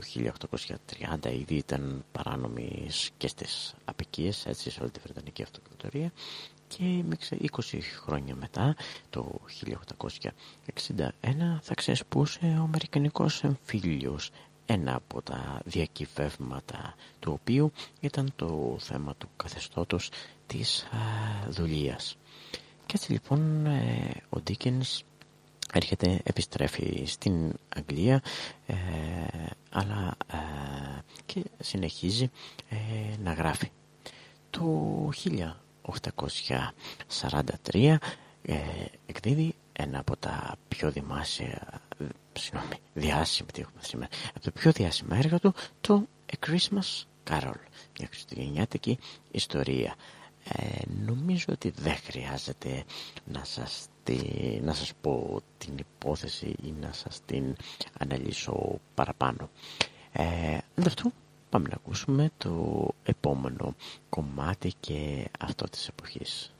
1830 ήδη ήταν παράνομη και στις απικίες, έτσι σε όλη τη Βρετανική Αυτοκρατορία και 20 χρόνια μετά, το 1861, θα ξεσπούσε ο Αμερικανικός εμφύλιος, ένα από τα διακυβεύματα του οποίου ήταν το θέμα του καθεστώτος της α, δουλείας. Και έτσι λοιπόν ε, ο Ντίκενς έρχεται, επιστρέφει στην Αγγλία ε, αλλά ε, και συνεχίζει να γράφει. Το 1843 ε, εκδίδει ένα από τα πιο δημάσια, συγγνώμη, διάσημα, τι έχουμε σήμερα, από το πιο διάσημα έργα του, το A Christmas Carol, μια χριστουγεννιάτικη ιστορία. Ε, νομίζω ότι δεν χρειάζεται να σας, τη, να σας πω την υπόθεση ή να σας την αναλύσω παραπάνω. Ε, αυτό Πάμε να ακούσουμε το επόμενο κομμάτι και αυτό της εποχής.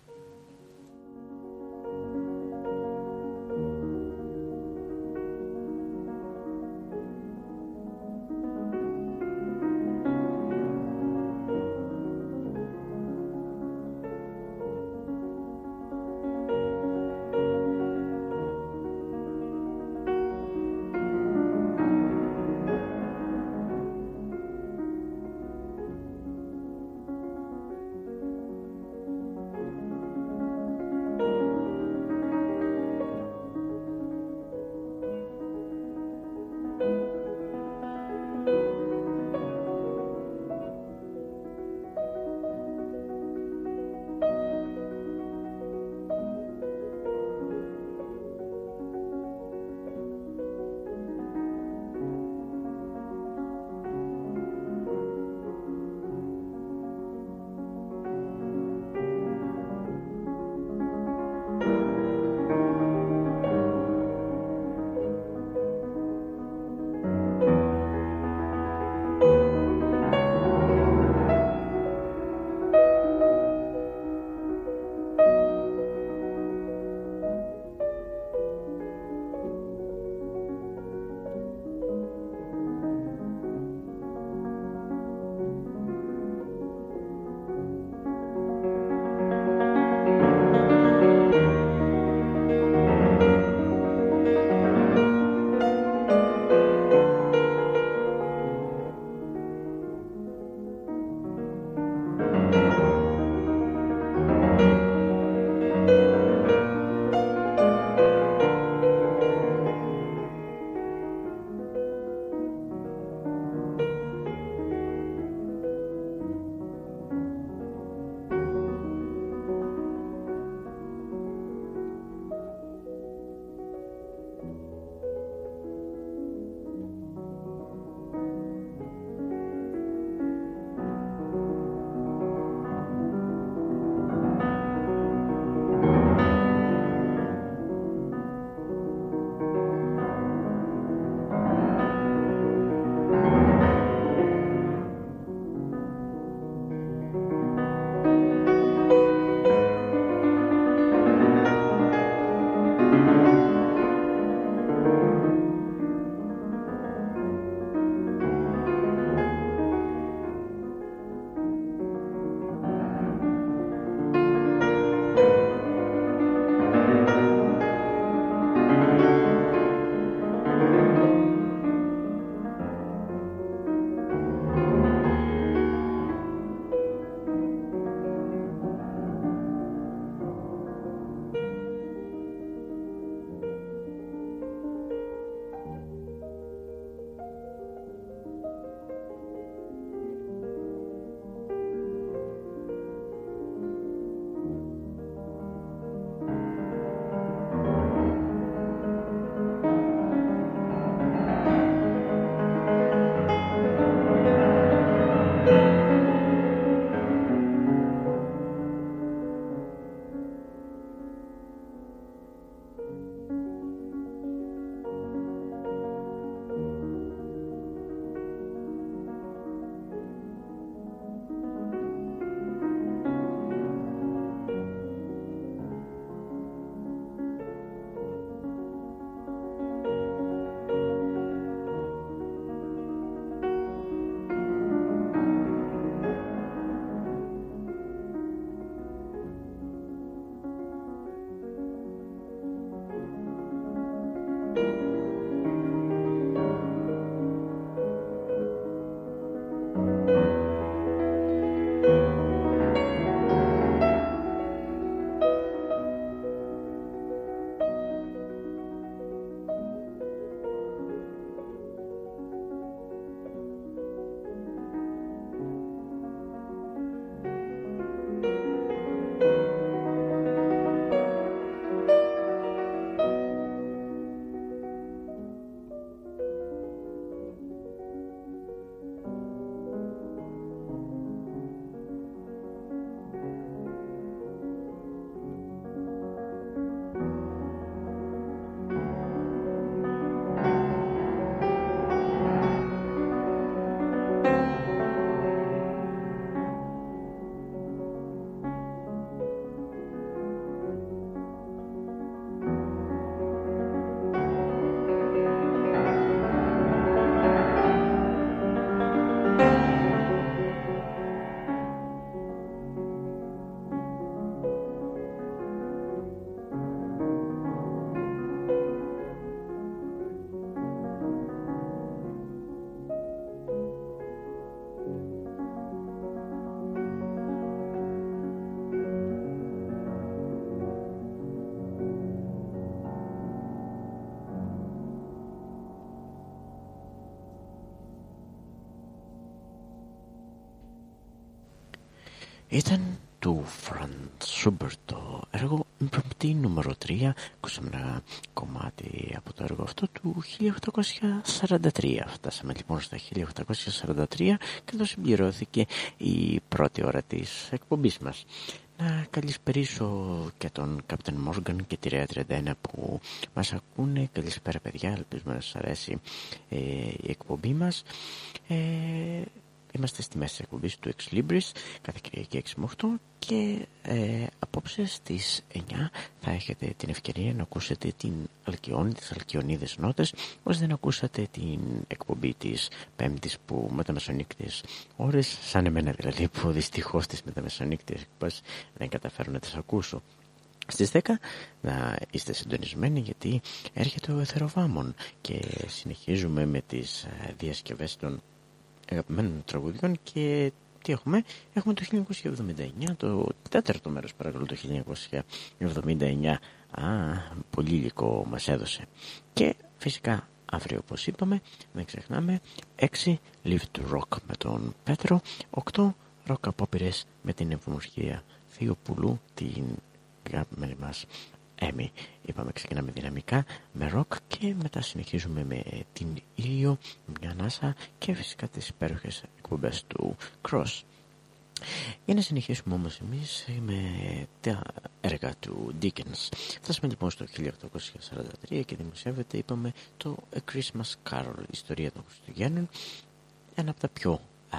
Ήταν του Φραντ Σούμπερ το έργο Impromptu νούμερο 3 ακούσαμε ένα κομμάτι από το έργο αυτό του 1843 φτάσαμε λοιπόν στα 1843 και εδώ συμπληρώθηκε η πρώτη ώρα της εκπομπής μας. Να καλησπερίσω και τον Captain Morgan και τη Ρέα 31 που μας ακούνε. Καλησπέρα παιδιά. Ελπίζουμε να σας αρέσει ε, η εκπομπή μας. Ε, Είμαστε στη μέση της εκπομπής του Ex Libris κάθε Κυριακή 6 με 8 και ε, απόψε στις 9 θα έχετε την ευκαιρία να ακούσετε την Αλκιόνη, τις Αλκιονίδες Νότες όσοι δεν ακούσατε την εκπομπή της Πέμπτης που μεταμεσονύκτες ώρες σαν εμένα δηλαδή που δυστυχώς τις μεταμεσονύκτες εκπομπές δεν καταφέρω να τις ακούσω. Στις 10 να είστε συντονισμένοι γιατί έρχεται ο Εθεροβάμων και συνεχίζουμε με τις ε, διασκευές των αγαπημένων τραγουδιών και τι έχουμε, έχουμε το 1979, το τέταρτο μέρος παρακαλώ το 1979, α, πολύ υλικό μας έδωσε. Και φυσικά αύριο όπως είπαμε, δεν ξεχνάμε, 6 Live to Rock με τον Πέτρο, 8 Rock απόπειρες με την Ευμορφία Θεοπουλού, την αγαπημένη μας Έμι. Είπαμε ξεκινάμε δυναμικά με ροκ και μετά συνεχίζουμε με την ήλιο, μια ανάσα και φυσικά τις υπέροχες εκπομπές του Cross. Για να συνεχίσουμε όμως εμείς με τα έργα του Dickens. Φτάσαμε λοιπόν στο 1843 και δημοσιεύεται, είπαμε, το A Christmas Carol, ιστορία των Χριστουγέννων, ένα από τα πιο α,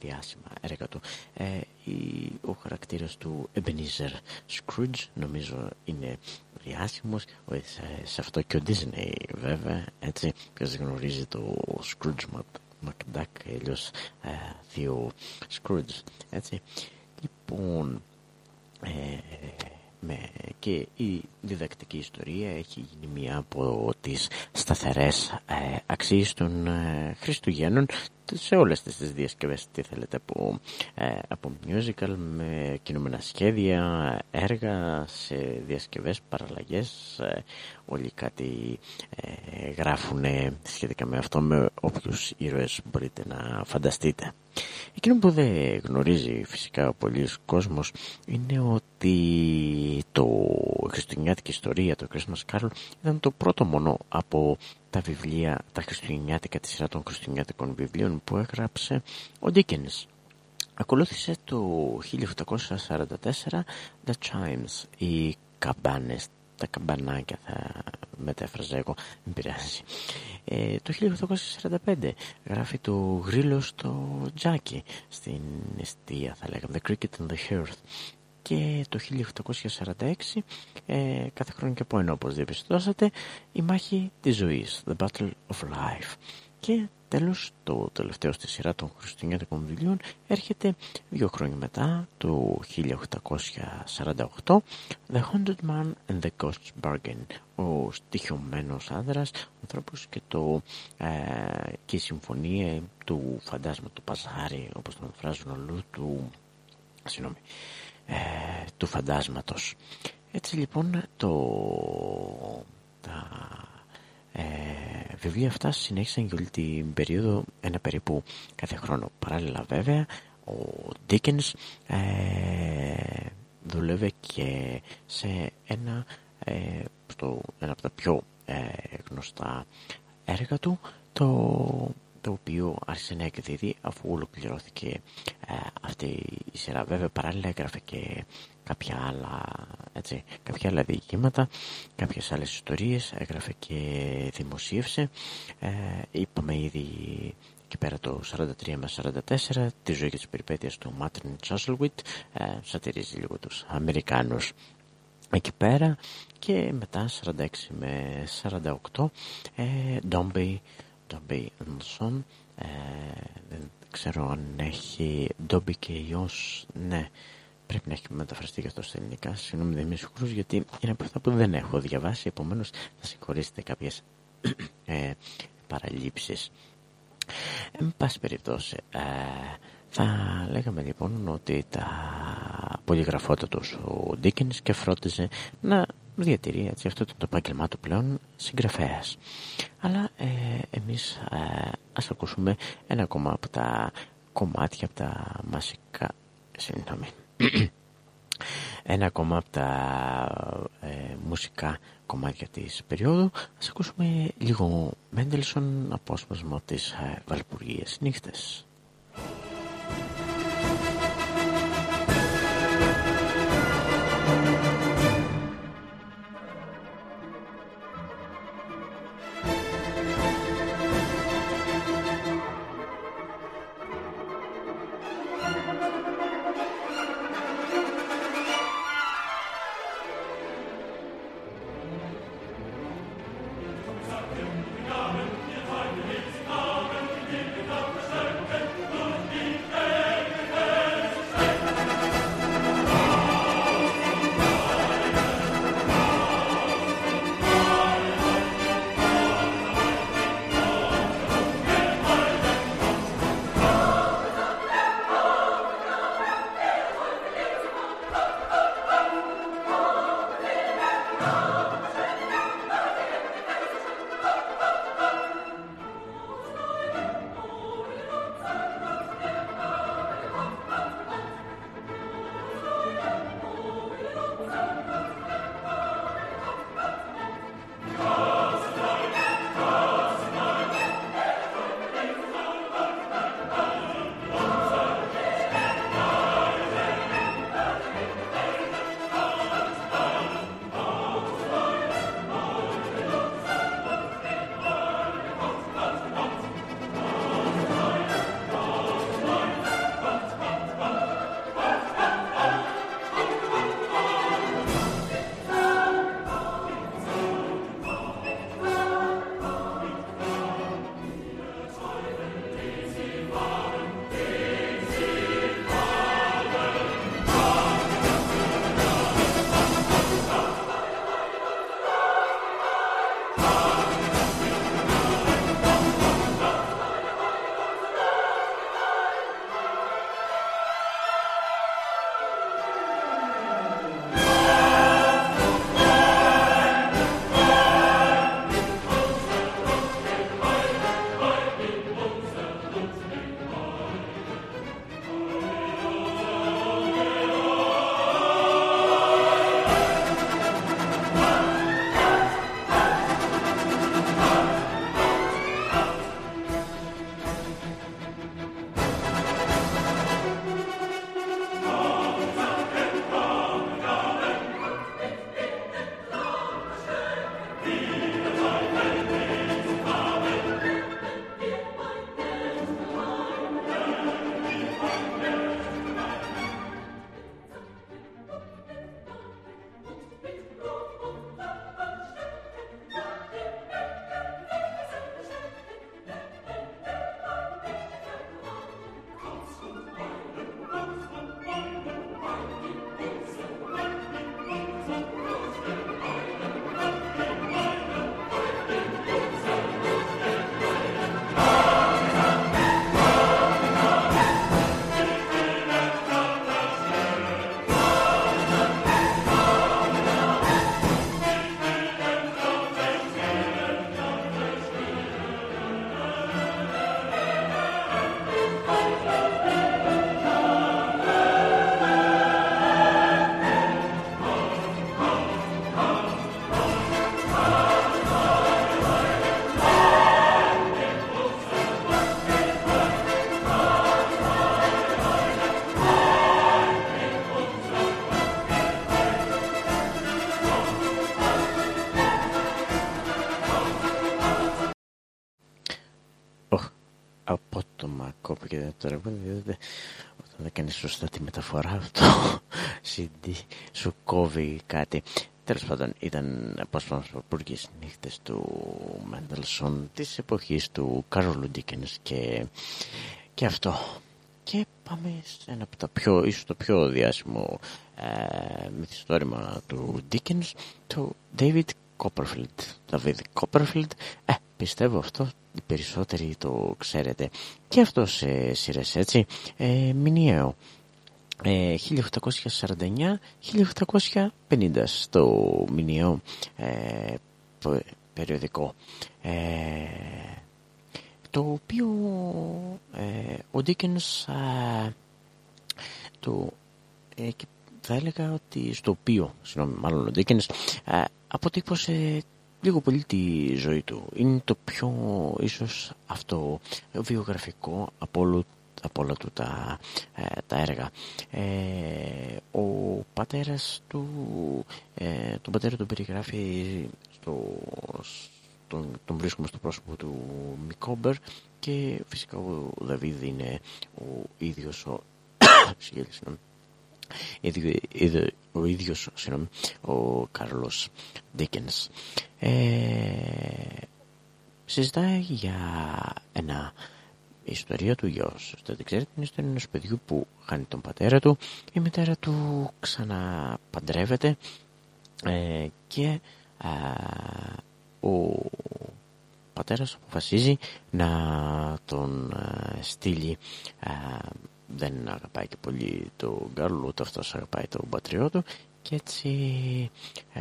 διάσημα έργα του. Ε, η, ο χαρακτήρας του Ebenezer Scrooge νομίζω είναι διάσημος. Σε, σε αυτό και ο Disney βέβαια έτσι. Ποιος γνωρίζει το Scrooge McDuck αλλιώς ε, θείο Scrooge έτσι. Λοιπόν ε, με, και η διδακτική ιστορία έχει γίνει μία από τις σταθερές ε, αξίες των ε, Χριστουγέννων σε όλες τις, τις διασκευές τι θέλετε από, ε, από musical με κινούμενα σχέδια, έργα σε διασκευές, παραλλαγές ε, όλοι κάτι ε, γράφουν σχετικά με αυτό με όποιους ήρωες μπορείτε να φανταστείτε. Εκείνο που δεν γνωρίζει φυσικά ο πολλής κόσμος είναι ότι το χριστουγεννιάτικη ιστορία, το Christmas Carol ήταν το πρώτο μόνο από τα βιβλία, τα χριστουγεννιάτικα, τη σειρά των χριστουγεννιάτικων βιβλίων που έγραψε ο Ντίκενς. Ακολούθησε το 1844 The Chimes, οι καμπάνες, τα καμπανάκια θα μετέφραζα εγώ, δεν πειράζει. Ε, το 1845 γράφει το γρίλο στο τζάκι, στην αιστεία θα λέγαμε, The Cricket and the Hearth και το 1846 ε, κάθε χρόνο και από ενώ όπως διαπιστώσατε η μάχη της ζωής The Battle of Life. Και τέλος το τελευταίο στη σειρά των Χριστουγεννιάτικων βιβλίων έρχεται δύο χρόνια μετά το 1848 The Haunted Man and the Ghost's Bargain ο στοιχειωμένος άνδρας ο ανθρώπους και, το, ε, και η συμφωνία του φαντάσματο παζάρι όπως τον φράζουν όλου του συγγνώμη ε, του φαντάσματος. Έτσι λοιπόν το, τα ε, βιβλία αυτά συνέχισαν για όλη την περίοδο ένα περίπου κάθε χρόνο. Παράλληλα βέβαια ο Dickens ε, δούλευε και σε ένα, ε, στο, ένα από τα πιο ε, γνωστά έργα του το το οποίο άρχισε να εκδίδει αφού ολοκληρώθηκε ε, αυτή η σειρά. Βέβαια παράλληλα έγραφε και κάποια άλλα, έτσι, κάποια άλλα διηγήματα, κάποιες άλλες ιστορίες, έγραφε και δημοσίευσε. Ε, είπαμε ήδη εκεί πέρα το 43 με 44 τη ζωή και τις περιπέτειες του Μάτριν Τσάσελουιτ ε, σατυρίζει λίγο τους Αμερικάνους εκεί πέρα και μετά 46 με 48 ε, Dombey Ντόμπι Ανσόν ε, δεν ξέρω αν έχει Ντόμπι και Ιός. Ναι πρέπει να έχει μεταφραστεί και αυτό στα ελληνικά. Συγγνώμη δεν είμαι σίγουρος γιατί είναι από αυτά που δεν έχω διαβάσει. Επομένως θα συγχωρήσετε κάποιες ε, παραλήψεις. Εν πάση περιπτώσει ε, θα λέγαμε λοιπόν ότι τα πολυγραφότα ο Ντίκενς και φρόντιζε να διατηρεί έτσι, αυτό το επάγγελμά του πλέον συγγραφέας. Αλλά ε, εμείς ε, ας ακούσουμε ένα ακόμα από τα κομμάτια από τα μασικά Συγγνώμη. Ένα ακόμα από τα ε, μουσικά κομμάτια της περίοδου ας ακούσουμε λίγο Μέντελσον απόσπασμα της ε, Βαλπουργίας νύχτες. Όταν δεν κάνει σωστά τη μεταφορά αυτό CD σου κόβει κάτι τέλος πάντων ήταν απόσπασμα από νύχτες του Μέντελσον της εποχής του Κάρολου Ντίκενς και, και αυτό και πάμε σε ένα από τα πιο, ίσως το πιο διάσημο ε, μυθιστόρημα του Dickens, του David Copperfield. David Copperfield, ε, πιστεύω αυτό οι περισσότεροι το ξέρετε. Και αυτό σε σειρές έτσι. Ε, μηνιαίο. Ε, 1849-1850 στο μηνιαίο ε, περιοδικό. Ε, το οποίο ε, ο Ντίκενς στο θα έλεγα ότι στο οποίο, συγγνώμη, μάλλον ο Ντίκενς αποτύπωσε λίγο πολύ τη ζωή του. Είναι το πιο ίσως αυτό βιογραφικό από, όλο, από όλα του τα, ε, τα έργα. Ε, ο πατέρας του, ε, τον πατέρα του περιγράφει στο, τον, τον βρίσκουμε στο πρόσωπο του Μικόμπερ και φυσικά ο Δαβίδ είναι ο ίδιος ο ο ίδιος συγνώμη, ο Κάρλος Ντίκενς ε, συζητάει για ένα ιστορία του γιος. Δεν ξέρετε την ιστορία ενός παιδιού που χάνει τον πατέρα του. Η μητέρα του ξαναπαντρεύεται ε, και ο πατέρας αποφασίζει να τον ε, στείλει δεν αγαπάει και πολύ τον Γκάρλο ούτε αυτός αγαπάει τον πατριό του. Και έτσι ε,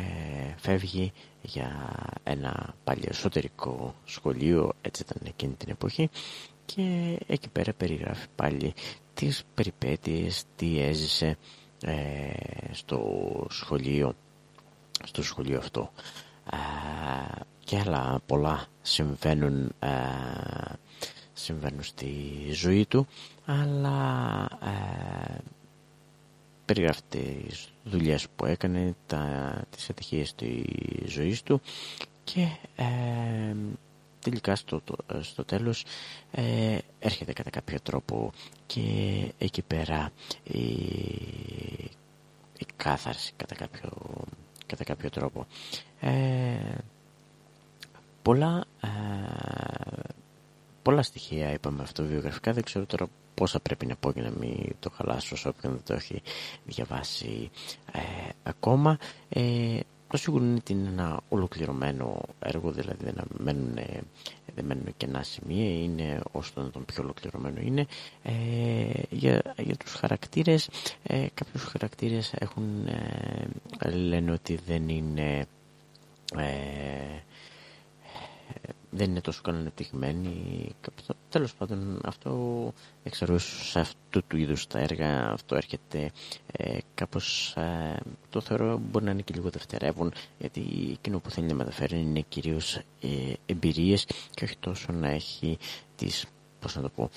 φεύγει για ένα πάλι εσωτερικό σχολείο. Έτσι ήταν εκείνη την εποχή. Και εκεί πέρα περιγράφει πάλι τις περιπέτειες τι έζησε ε, στο σχολείο στο σχολείο αυτό. Και άλλα πολλά συμβαίνουν συμβαίνουν στη ζωή του αλλά ε, περιγράφει τις δουλειές που έκανε τα, τις ατυχίες της ζωής του και ε, τελικά στο, στο τέλος ε, έρχεται κατά κάποιο τρόπο και εκεί πέρα η, η κάθαρση κατά κάποιο, κατά κάποιο τρόπο. Ε, πολλά ε, πολλά στοιχεία είπαμε αυτοβιογραφικά δεν ξέρω τώρα πόσα πρέπει να πω για να μην το χαλάσω σε όποιον δεν το έχει διαβάσει ε, ακόμα. Ε, το σίγουρο είναι ότι είναι ένα ολοκληρωμένο έργο δηλαδή δεν μένουν, δεν μένουν κενά σημεία είναι όσο το τον πιο ολοκληρωμένο είναι. Ε, για, για τους χαρακτήρες ε, κάποιους χαρακτήρες έχουν ε, λένε ότι δεν είναι ε, δεν είναι τόσο καλά ανεπτυγμένη. Τέλος πάντων, αυτό ξέρω, σε αυτού του είδους τα έργα αυτό έρχεται ε, κάπως, ε, το θεωρώ μπορεί να είναι και λίγο δευτερεύον, γιατί εκείνο που θέλει να μεταφέρει είναι κυρίως ε, εμπειρίες και όχι τόσο να έχει τις, πώς να το πω,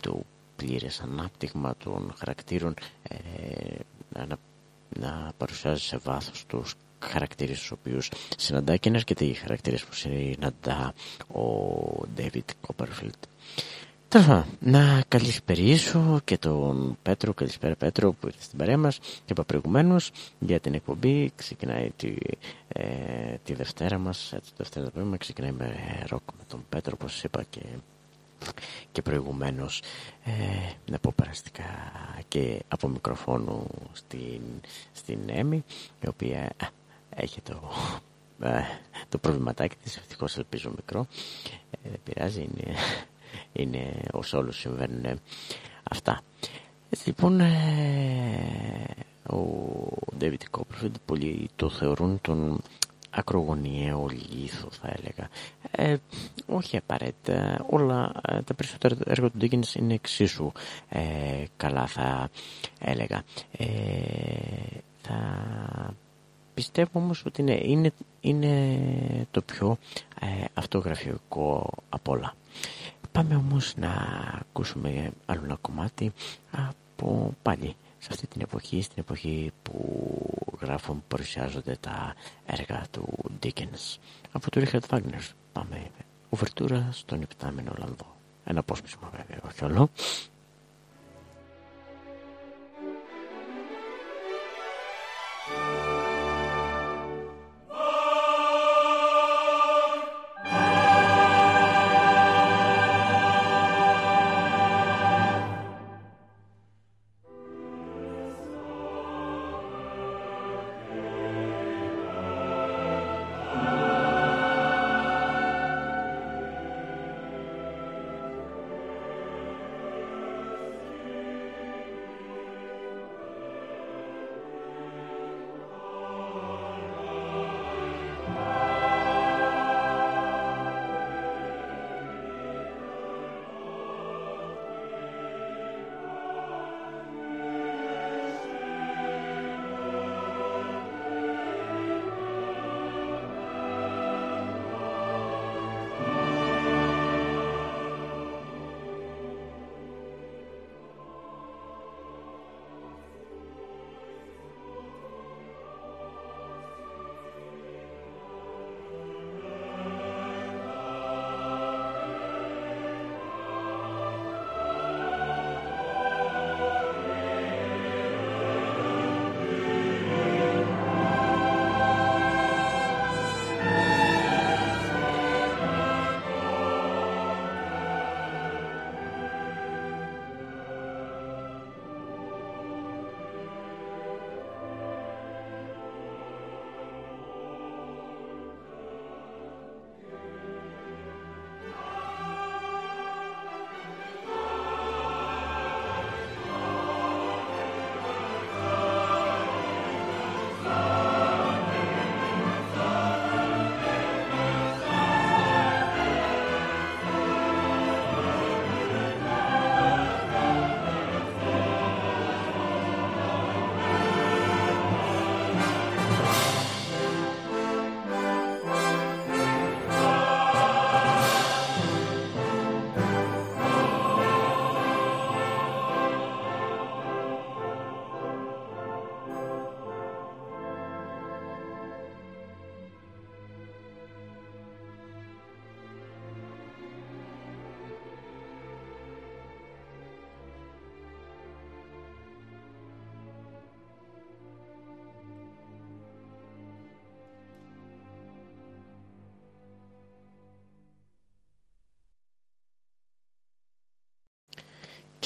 το πλήρες ανάπτυγμα των χαρακτήρων ε, να, να παρουσιάζει σε βάθος τους χαρακτήρες τους οποίους συναντά και είναι αρκετοί χαρακτήρες που συναντά ο David Copperfield. Τέλος να καλησπερίσω και τον Πέτρο, καλησπέρα Πέτρο που ήρθε στην παρέα μας και είπα προηγουμένως για την εκπομπή ξεκινάει τη, ε, τη Δευτέρα μας, έτσι το Δευτέρα το ξεκινάει με ροκ με τον Πέτρο όπως είπα και και προηγουμένως ε, να πω παραστικά και από μικροφόνου στην, στην Έμι η οποία έχει το, ε, το προβληματάκι της, ευτυχώς ελπίζω μικρό. Ε, δεν πειράζει, είναι, είναι ως όλους συμβαίνουν αυτά. Έτσι λοιπόν ε, ο David Copperfield πολλοί το θεωρούν τον ακρογωνιαίο λίθο θα έλεγα. Ε, όχι απαραίτητα. Όλα τα περισσότερα έργα του Dickens είναι εξίσου καλά θα έλεγα. θα Πιστεύω όμως ότι είναι, είναι, είναι το πιο ε, αυτογραφικό από όλα. Πάμε όμως να ακούσουμε άλλο ένα κομμάτι από πάλι σε αυτή την εποχή, στην εποχή που γράφουν, παρουσιάζονται τα έργα του Dickens. Από τον Richard Wagner πάμε ουβερτούρα στον υπτάμενο Ολλανδό. Ένα απόσπισμα βέβαια, όχι όλο.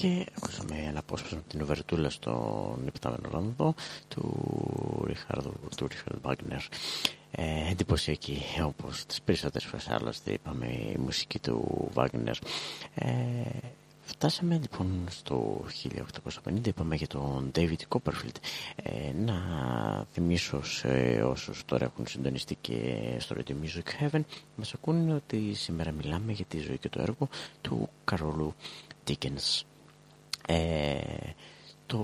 Και ακούσαμε ένα απόσπασμα από την Οβερτούλα στον Υπτάμενο Λάνδο του Ριχάρδου του Ριχάρδου Βάγνερ ε, εντυπωσιακή όπως τις περισσότερες φορές άλλωστε είπαμε η μουσική του Βάγνερ ε, Φτάσαμε λοιπόν στο 1850, είπαμε για τον David Copperfield. Ε, να θυμίσω σε όσους τώρα έχουν συντονιστεί και στο Radio Music Heaven, μας ακούνε ότι σήμερα μιλάμε για τη ζωή και το έργο του Καρόλου Dickens. Ε, το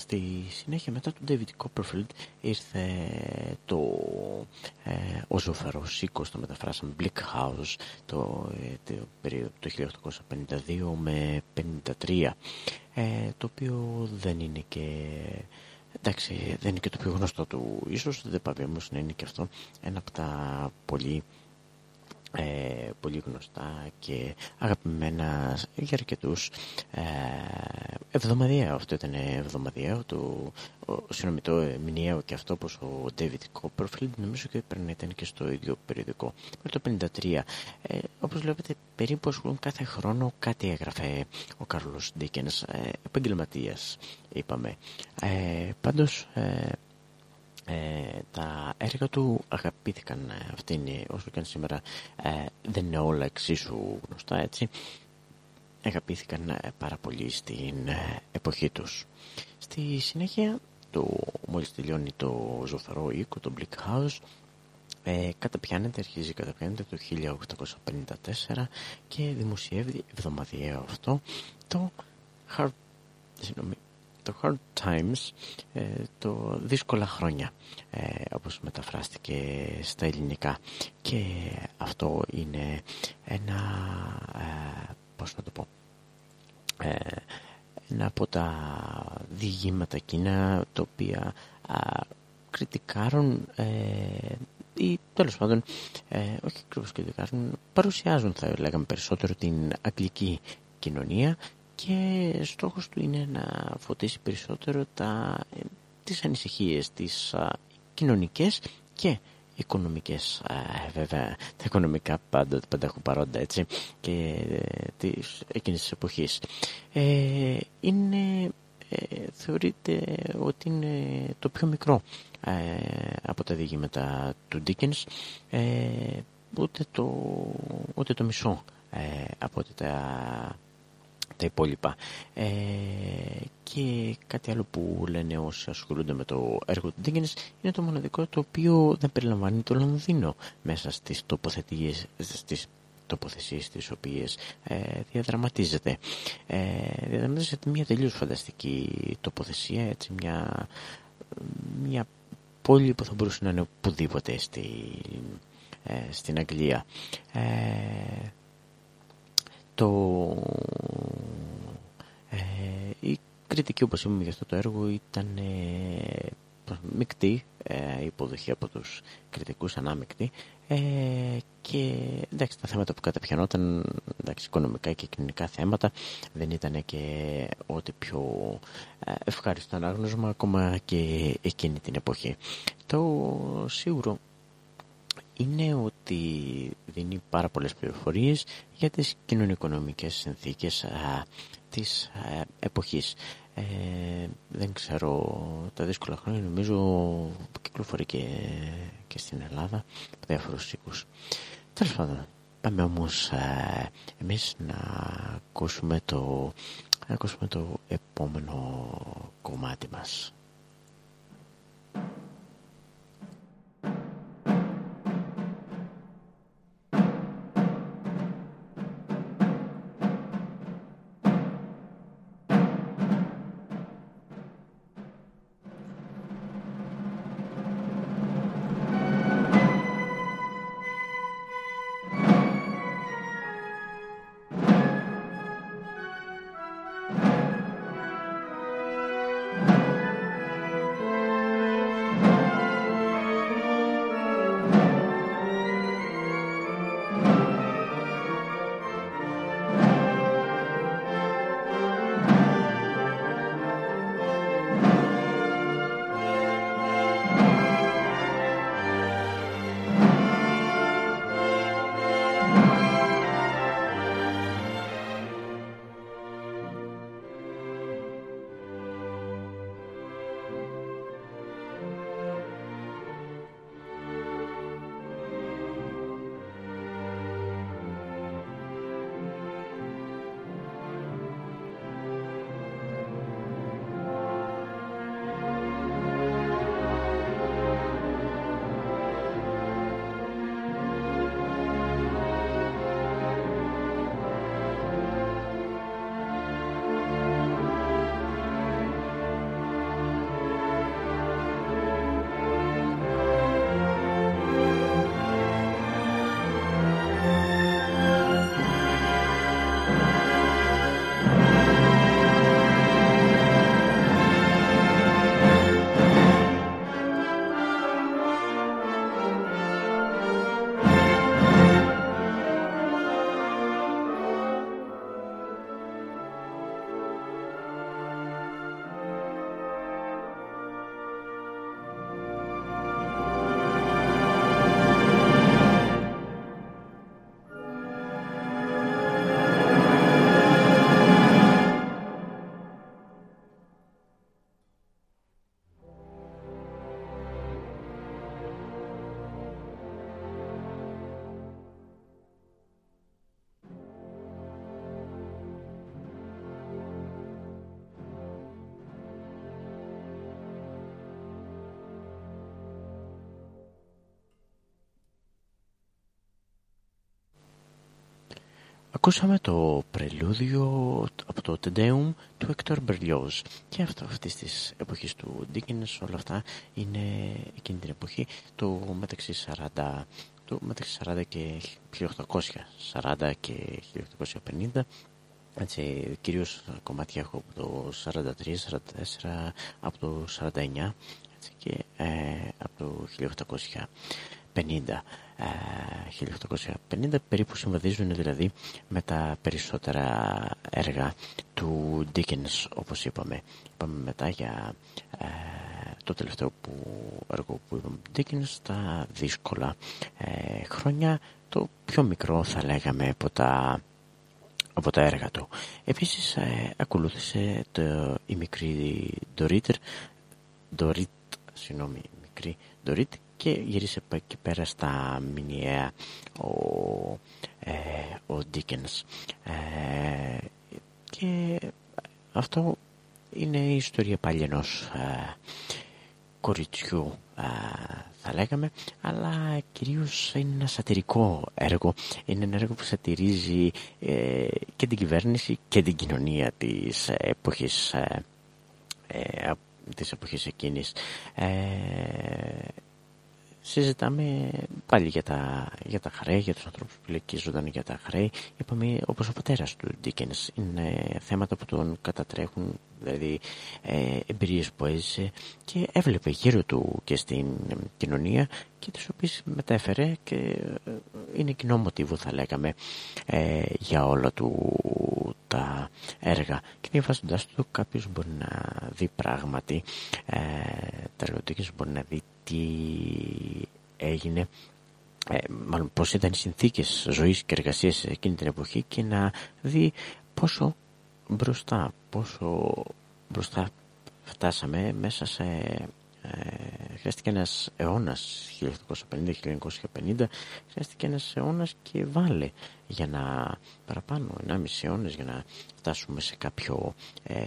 Στη συνέχεια μετά του David Copperfield ήρθε το ε, ο ζωφερός το μεταφράσαμε Bleak House το, ε, το περίοδο το 1852 με 53 ε, το οποίο δεν είναι και εντάξει δεν είναι και το πιο γνωστό του ίσως δεν πάει όμως να είναι και αυτό ένα από τα πολύ ε, πολύ γνωστά και αγαπημένα για αρκετούς ε, εβδομαδιαίο. Αυτό ήταν εβδομαδιαίο το, συγγνώμη το ε, μηνιαίο και αυτό όπως ο David Copperfield νομίζω και πρέπει να ήταν και στο ίδιο περιοδικό. Με το 53 ε, όπως βλέπετε περίπου ασχολούν κάθε χρόνο κάτι έγραφε ο Κάρλος Ντίκενς ε, επαγγελματίας είπαμε. Ε, πάντως ε, ε, τα έργα του αγαπήθηκαν ε, αυτή είναι όσο και αν σήμερα ε, δεν είναι όλα εξίσου γνωστά έτσι. Αγαπήθηκαν ε, πάρα πολύ στην εποχή τους. Στη συνέχεια το, μόλις τελειώνει το ζωφερό οίκο το Bleak House ε, καταπιάνεται, αρχίζει καταπιάνεται το 1854 και δημοσιεύει εβδομαδιαίο αυτό το Hard, συγγνώμη, το Hard Times, ε, το δύσκολα χρόνια, ε, όπως μεταφράστηκε στα ελληνικά. Και αυτό είναι ένα, ε, πώς να το πω, ε, ένα από τα διηγήματα εκείνα, τα οποία κριτικάρουν ή τέλος πάντων, όχι ακριβώς κριτικάρουν, παρουσιάζουν θα λέγαμε περισσότερο την αγγλική κοινωνία και στόχος του είναι να φωτίσει περισσότερο τα, τις ανησυχίες, τις α, κοινωνικές και οικονομικές. Α, βέβαια τα οικονομικά πάντα, πάντα έχουν παρόντα έτσι και ε, της, εκείνης της εποχής. Ε, είναι ε, θεωρείται ότι είναι το πιο μικρό ε, από τα διηγήματα του Dickens ε, ούτε, το, ούτε το μισό ε, από τα τα υπόλοιπα. Ε, και κάτι άλλο που λένε όσοι ασχολούνται με το έργο του Dickens είναι το μοναδικό το οποίο δεν περιλαμβάνει το Λονδίνο μέσα στις τοποθετίες, στις τοποθεσίες τις οποίες ε, διαδραματίζεται. Ε, διαδραματίζεται μια τελείως φανταστική τοποθεσία, έτσι μια, μια πόλη που θα μπορούσε να είναι οπουδήποτε στη, ε, στην Αγγλία. Ε, το... Ε, η κριτική όπως είπαμε για αυτό το έργο ήταν ε, μεικτή ε, υποδοχή από τους κριτικούς ανάμεικτη ε, και εντάξει τα θέματα που καταπιανόταν εντάξει, οικονομικά και κοινωνικά θέματα δεν ήταν και ό,τι πιο ε, ευχάριστο ανάγνωσμα ακόμα και εκείνη την εποχή. Το σίγουρο είναι ότι δίνει πάρα πολλές πληροφορίες για τις κοινωνικονομικές συνθήκες α, της α, εποχής. Ε, δεν ξέρω, τα δύσκολα χρόνια νομίζω κυκλοφορεί και, και στην Ελλάδα από διάφορους οίκους. Τέλος πάντων, πάμε όμως α, εμείς να ακούσουμε το, να ακούσουμε το επόμενο κομμάτι μας. Ακούσαμε το πρελούδιο από το Τεντέουμ του Εκτόρ Berlioz και αυτό αυτής της εποχής του Dickens όλα αυτά είναι εκείνη την εποχή του μεταξύ 40, του μεταξύ 40 και 1840 και 1850 έτσι, κυρίως κομμάτια έχω από το 43, 44, από το 49 έτσι, και ε, από το 1850. 1850 περίπου συμβαδίζουν δηλαδή με τα περισσότερα έργα του Dickens όπως είπαμε. Είπαμε μετά για ε, το τελευταίο που, έργο που είπαμε του Dickens τα δύσκολα ε, χρόνια το πιο μικρό θα λέγαμε από τα από τα έργα του. Επίσης ε, ακολούθησε το, η μικρή Dorit, Dorit, συγγνώμη, μικρή Dorit και γύρισε εκεί πέρα στα μηνιαία ο, ε, ο Dickens. Ε, και αυτό είναι η ιστορία πάλι ενός ε, κοριτσιού ε, θα λέγαμε. Αλλά κυρίως είναι ένα σατυρικό έργο. Είναι ένα έργο που σατυρίζει ε, και την κυβέρνηση και την κοινωνία της εποχής της εποχής εκείνης συζητάμε πάλι για τα, για τα χρέη, για τους ανθρώπους που λεκίζονταν για τα χρέη. Είπαμε όπως ο πατέρας του Ντίκενς. Είναι θέματα που τον κατατρέχουν, δηλαδή ε, εμπειρίες που έζησε και έβλεπε γύρω του και στην κοινωνία και τις οποίες μετέφερε και ε, είναι κοινό μοτίβο θα λέγαμε ε, για όλα του τα έργα. Και διαβάζοντας του κάποιος μπορεί να δει πράγματι ε, τα εργοτικής μπορεί να δει τι έγινε ε, μάλλον πώς ήταν οι συνθήκες ζωής και εργασίας εκείνη την εποχή και να δει πόσο μπροστά, πόσο μπροστά φτάσαμε μέσα σε ε, χρειάστηκε ένας αιώνας 1850-1950 χρειάστηκε ένας αιώνας και βάλε για να παραπάνω 1,5 αιώνες για να φτάσουμε σε κάποιο ε,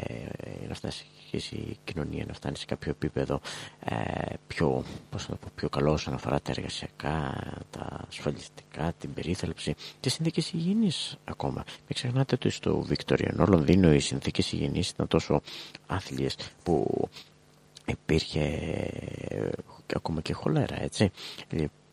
να φτάσει η κοινωνία να φτάνει σε κάποιο επίπεδο ε, πιο, πώς το πω, πιο καλό όσον αφορά τα εργασιακά, τα ασφαλιστικά, την περίθαλψη, τι συνθήκες υγιεινής ακόμα; Μην ξεχνάτε ότι στο Βικτοριανό Λονδίνο οι συνθήκες υγιεινής ήταν τόσο άθλιες που υπήρχε ε, ακόμα και χολέρα, έτσι.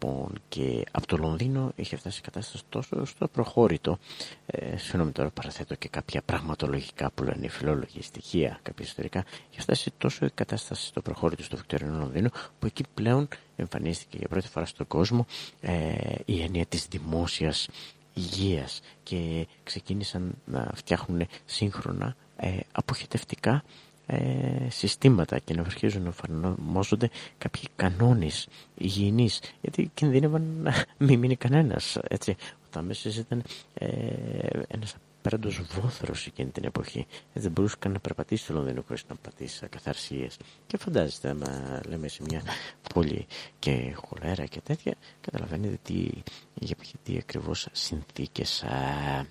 Λοιπόν, και από το Λονδίνο είχε φτάσει η κατάσταση τόσο στο προχώρητο. Ε, συγγνώμη τώρα παραθέτω και κάποια πραγματολογικά που λένε οι φιλόλογοι στοιχεία, κάποια ιστορικά. Είχε φτάσει τόσο η κατάσταση στο προχώρητο στο Βικτωριανό Λονδίνο, που εκεί πλέον εμφανίστηκε για πρώτη φορά στον κόσμο ε, η έννοια της δημόσιας υγείας και ξεκίνησαν να φτιάχνουν σύγχρονα ε, αποχετευτικά ε, συστήματα και να αρχίζουν να εφαρμόζονται κάποιοι κανόνες υγιεινής. Γιατί κινδύνευαν να μην μείνει κανένας έτσι. Όταν μέσα ήταν ε, ένας απέραντος βόθρος εκείνη την εποχή. Έτσι, δεν μπορούσε καν να περπατήσει στο Λονδίνο χωρίς να πατήσει ακαθαρσίες και φαντάζεστε άμα λέμε σε μια πόλη και χολέρα και τέτοια καταλαβαίνετε τι, για τι ακριβώς συνθήκες α,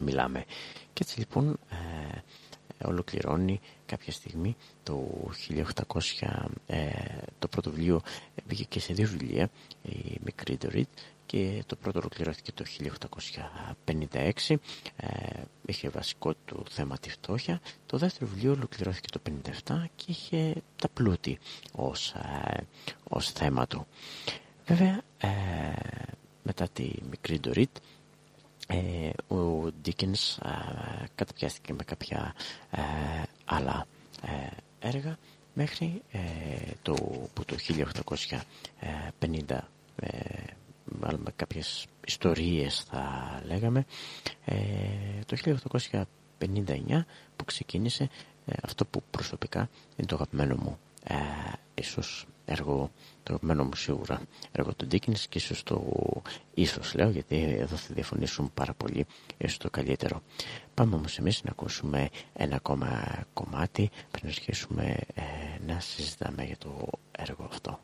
μιλάμε. Και έτσι λοιπόν ε, ολοκληρώνει κάποια στιγμή το 1800 ε, το πρώτο βιβλίο βγήκε και σε δύο βιβλία η μικρή Ντορίτ και το πρώτο ολοκληρώθηκε το 1856 ε, είχε βασικό του θέμα τη φτώχεια. Το δεύτερο βιβλίο ολοκληρώθηκε το 1957 και είχε τα πλούτη ως, ε, ως θέμα του. Βέβαια ε, μετά τη μικρή Ντορίτ ε, ο Dickens ε, καταπιάστηκε με κάποια ε, άλλα ε, έργα μέχρι το, που το 1850 μάλλον με κάποιες ιστορίες θα λέγαμε. Το 1859 που ξεκίνησε αυτό που προσωπικά είναι το αγαπημένο μου ίσως έργο το αγαπημένο μου σίγουρα έργο του Dickens και ίσως το ίσως λέω γιατί εδώ θα διαφωνήσουν πάρα πολύ ίσως το καλύτερο. Πάμε όμως εμείς να ακούσουμε ένα ακόμα κομμάτι πριν να αρχίσουμε ε, να συζητάμε για το έργο αυτό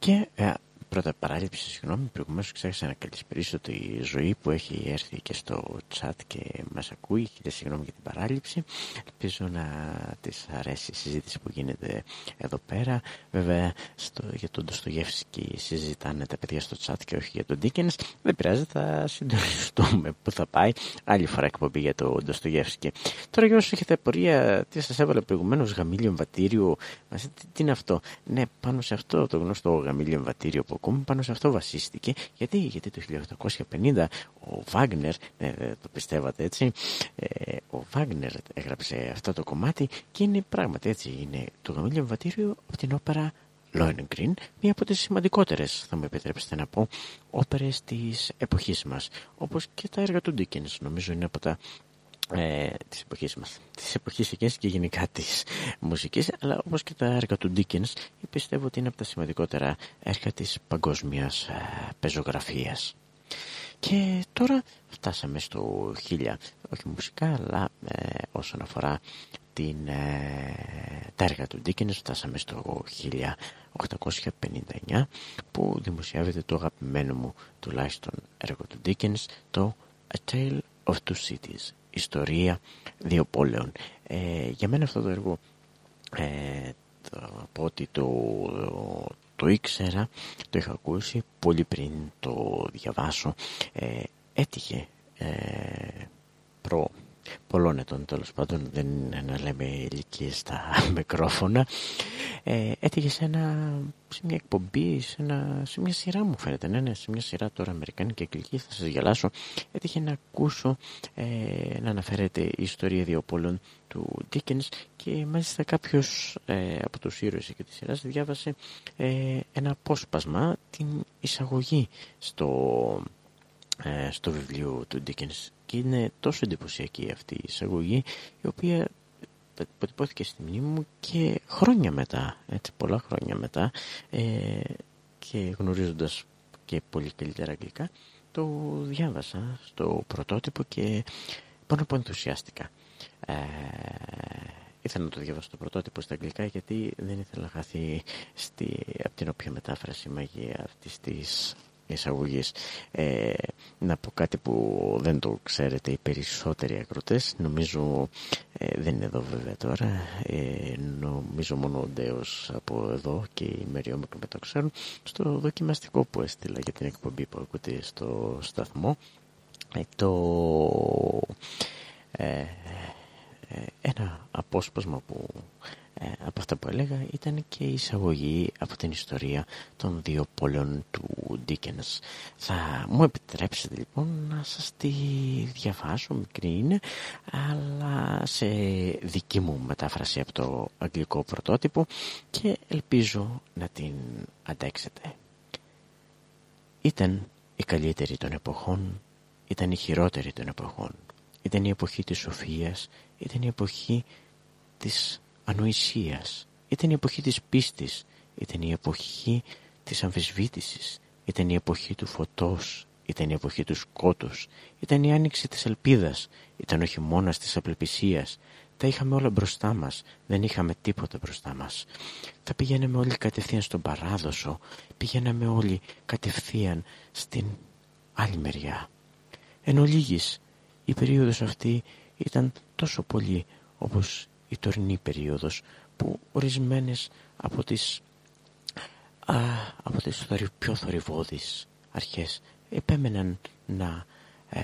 Και ε, πρώτα παράληψη, συγγνώμη, προηγουμένως ξέχασα να καλησπερίσω τη ζωή που έχει έρθει και στο chat και μας ακούει. Χίλια συγγνώμη για την παράληψη. Ελπίζω να της αρέσει η συζήτηση που γίνεται εδώ πέρα. Βέβαια, στο, για τον Ντοστογεύσκη συζητάνε τα παιδιά στο chat και όχι για τον Ντίκεν. Δεν πειράζει, θα συντονιστούμε που θα πάει. Άλλη φορά εκπομπή για τον Ντοστογεύσκη. Τώρα, για όσους έχετε απορία, τι σας έβαλε προηγουμένως γαμήλιο εμβατήριο. Τι, τι είναι αυτό; Ναι, πάνω σε αυτό το γνωστό γαμήλιο εμβατήριο που ακούμε πάνω σε αυτό βασίστηκε. Γιατί, γιατί το 1850 ο Βάγνερ, ναι, το πιστεύατε έτσι, ε, ο Βάγνερ έγραψε αυτό το κομμάτι και είναι πράγματι έτσι, είναι το γαμήλιο εμβατήριο από την όπερα Lohengrin, μία από τις σημαντικότερες, θα μου επιτρέψετε να πω, όπερες της εποχής μας, όπως και τα έργα του Dickens, νομίζω είναι από τα ε, της εποχής μας, της εποχής εκείνης και γενικά της μουσικής, αλλά όπως και τα έργα του Dickens, πιστεύω ότι είναι από τα σημαντικότερα έργα της παγκόσμιας ε, πεζογραφίας. Και τώρα φτάσαμε στο χίλια, όχι μουσικά, αλλά ε, όσον αφορά την, ε, τα έργα του Dickens, φτάσαμε στο 1859, που δημοσιεύεται το αγαπημένο μου τουλάχιστον έργο του Dickens, το A Tale of Two Cities, ιστορία δύο πόλεων. Ε, για μένα αυτό το έργο ε, το, από ότι το, το, ήξερα, το είχα ακούσει πολύ πριν το διαβάσω, ε, έτυχε ε, προ πολλών ετών τέλος πάντων, δεν είναι να λέμε ηλικίες στα μικρόφωνα. Ε, έτυχε σε, ένα, σε μια εκπομπή, σε, ένα, σε μια σειρά μου φαίνεται, ναι, ναι, σε μια σειρά τώρα Αμερικάνικη αγγλική, θα σας γελάσω. Έτυχε να ακούσω ε, να αναφέρεται η ιστορία δύο πόλων του Dickens και μάλιστα κάποιος ε, από τους ήρωες και της σειράς διάβασε ε, ένα απόσπασμα την εισαγωγή στο, ε, στο βιβλίο του Dickens και είναι τόσο εντυπωσιακή αυτή η εισαγωγή η οποία αποτυπώθηκε στη μνήμη μου και χρόνια μετά, έτσι πολλά χρόνια μετά ε, και γνωρίζοντας και πολύ καλύτερα αγγλικά το διάβασα στο πρωτότυπο και πάνω από ενθουσιάστηκα. Ε, ήθελα να το διαβάσω στο πρωτότυπο στα αγγλικά γιατί δεν ήθελα να χαθεί στη, από την όποια μετάφραση μαγεία αυτής της εισαγωγής. Ε, να πω κάτι που δεν το ξέρετε οι περισσότεροι ακροτές. Νομίζω, ε, δεν είναι εδώ βέβαια τώρα, ε, νομίζω μόνο ο Ντέος από εδώ και η Μεριόμικρο με το ξέρουν, στο δοκιμαστικό που έστειλα για την εκπομπή που ακούτε στο σταθμό. Ε, το... Ε, ένα απόσπασμα που ε, από αυτά που έλεγα ήταν και η εισαγωγή από την ιστορία των δύο πόλεων του Dickens. Θα μου επιτρέψετε λοιπόν να σας τη διαβάσω, μικρή είναι, αλλά σε δική μου μετάφραση από το αγγλικό πρωτότυπο και ελπίζω να την αντέξετε. Ήταν η καλύτερη των εποχών, ήταν η χειρότερη των εποχών. Ήταν η εποχή της σοφίας, ήταν η εποχή της ανοησίας. Ήταν η εποχή της πίστης, ήταν η εποχή της αμφισβήτησης, ήταν η εποχή του φωτός, ήταν η εποχή του σκότους, ήταν η άνοιξη της ελπίδας, ήταν ο χειμώνας της απελπισίας. Τα είχαμε όλα μπροστά μας, δεν είχαμε τίποτα μπροστά μας. Τα πηγαίναμε όλοι κατευθείαν στον παράδοσο, πηγαίναμε όλοι κατευθείαν στην άλλη μεριά. Εν ολίγης, η περίοδος αυτή ήταν τόσο πολύ όπως η τωρινή περίοδος που ορισμένες από τις, α, από τις πιο θορυβώδεις αρχές επέμεναν να, ε,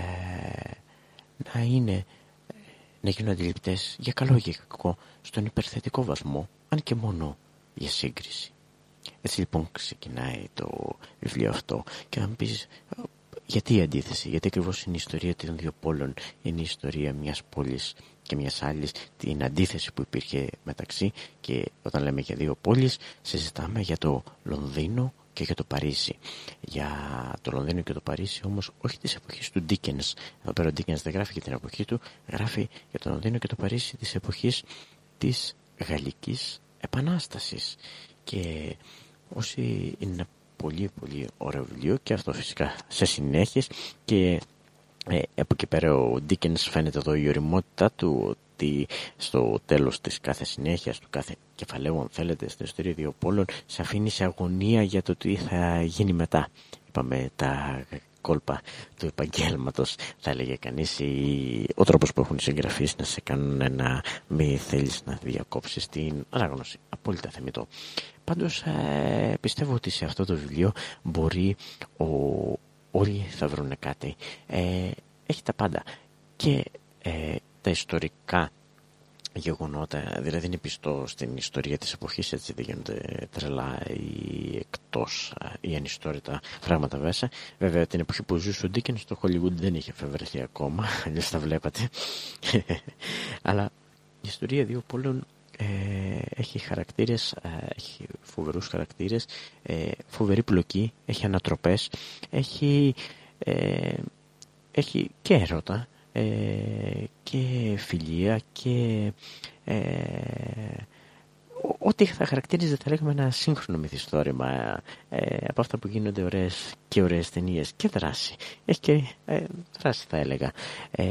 να είναι να γίνουν αντιληπτές για καλό ή για κακό στον υπερθετικό βαθμό αν και μόνο για σύγκριση. Έτσι λοιπόν ξεκινάει το βιβλίο αυτό και θα μου πεις γιατί η αντίθεση, γιατί ακριβώς είναι η ιστορία των δύο πόλων, είναι η ιστορία μιας πόλης και μια άλλη την αντίθεση που υπήρχε μεταξύ και όταν λέμε για δύο πόλεις συζητάμε για το Λονδίνο και για το Παρίσι. Για το Λονδίνο και το Παρίσι όμως όχι της εποχής του Dickens. Εδώ πέρα ο Dickens δεν γράφει για την εποχή του, γράφει για το Λονδίνο και το Παρίσι της εποχής της Γαλλικής Επανάστασης. Και όσοι είναι ένα πολύ πολύ ωραίο βιβλίο και αυτό φυσικά σε συνέχεια και ε, από εκεί πέρα ο Dickens φαίνεται εδώ η οριμότητά του ότι στο τέλος της κάθε συνέχειας, του κάθε κεφαλαίου αν θέλετε, στην ιστορία δύο πόλων, σε αφήνει σε αγωνία για το τι θα γίνει μετά. Είπαμε τα κόλπα του επαγγέλματος, θα έλεγε κανείς, ο τρόπος που έχουν οι συγγραφείς να σε κάνουν να μην θέλεις να διακόψεις την ανάγνωση. Απόλυτα θεμητό. Πάντως ε, πιστεύω ότι σε αυτό το βιβλίο μπορεί ο, όλοι θα βρουν κάτι. Ε, έχει τα πάντα. Και ε, τα ιστορικά γεγονότα, δηλαδή είναι πιστό στην ιστορία της εποχής, έτσι δεν γίνονται τρελά ή εκτός ή ανιστόρητα πράγματα μέσα. Βέβαια την εποχή που ζούσε ο Ντίκεν στο Hollywood δεν είχε εφευρεθεί ακόμα, αλλιώς τα βλέπατε. Αλλά η ιστορία δύο πόλων ε, έχει χαρακτήρες, ε, έχει φοβερούς χαρακτήρες, ε, φοβερή πλοκή, έχει ανατροπές, έχει, ε, έχει και έρωτα, ε, και φιλία και ε, ό,τι θα χαρακτήριζε θα λέγαμε ένα σύγχρονο μυθιστόρημα ε, από αυτά που γίνονται ωραίες και ωραίες ταινίες και δράση. Έχει και ε, δράση θα έλεγα. Ε,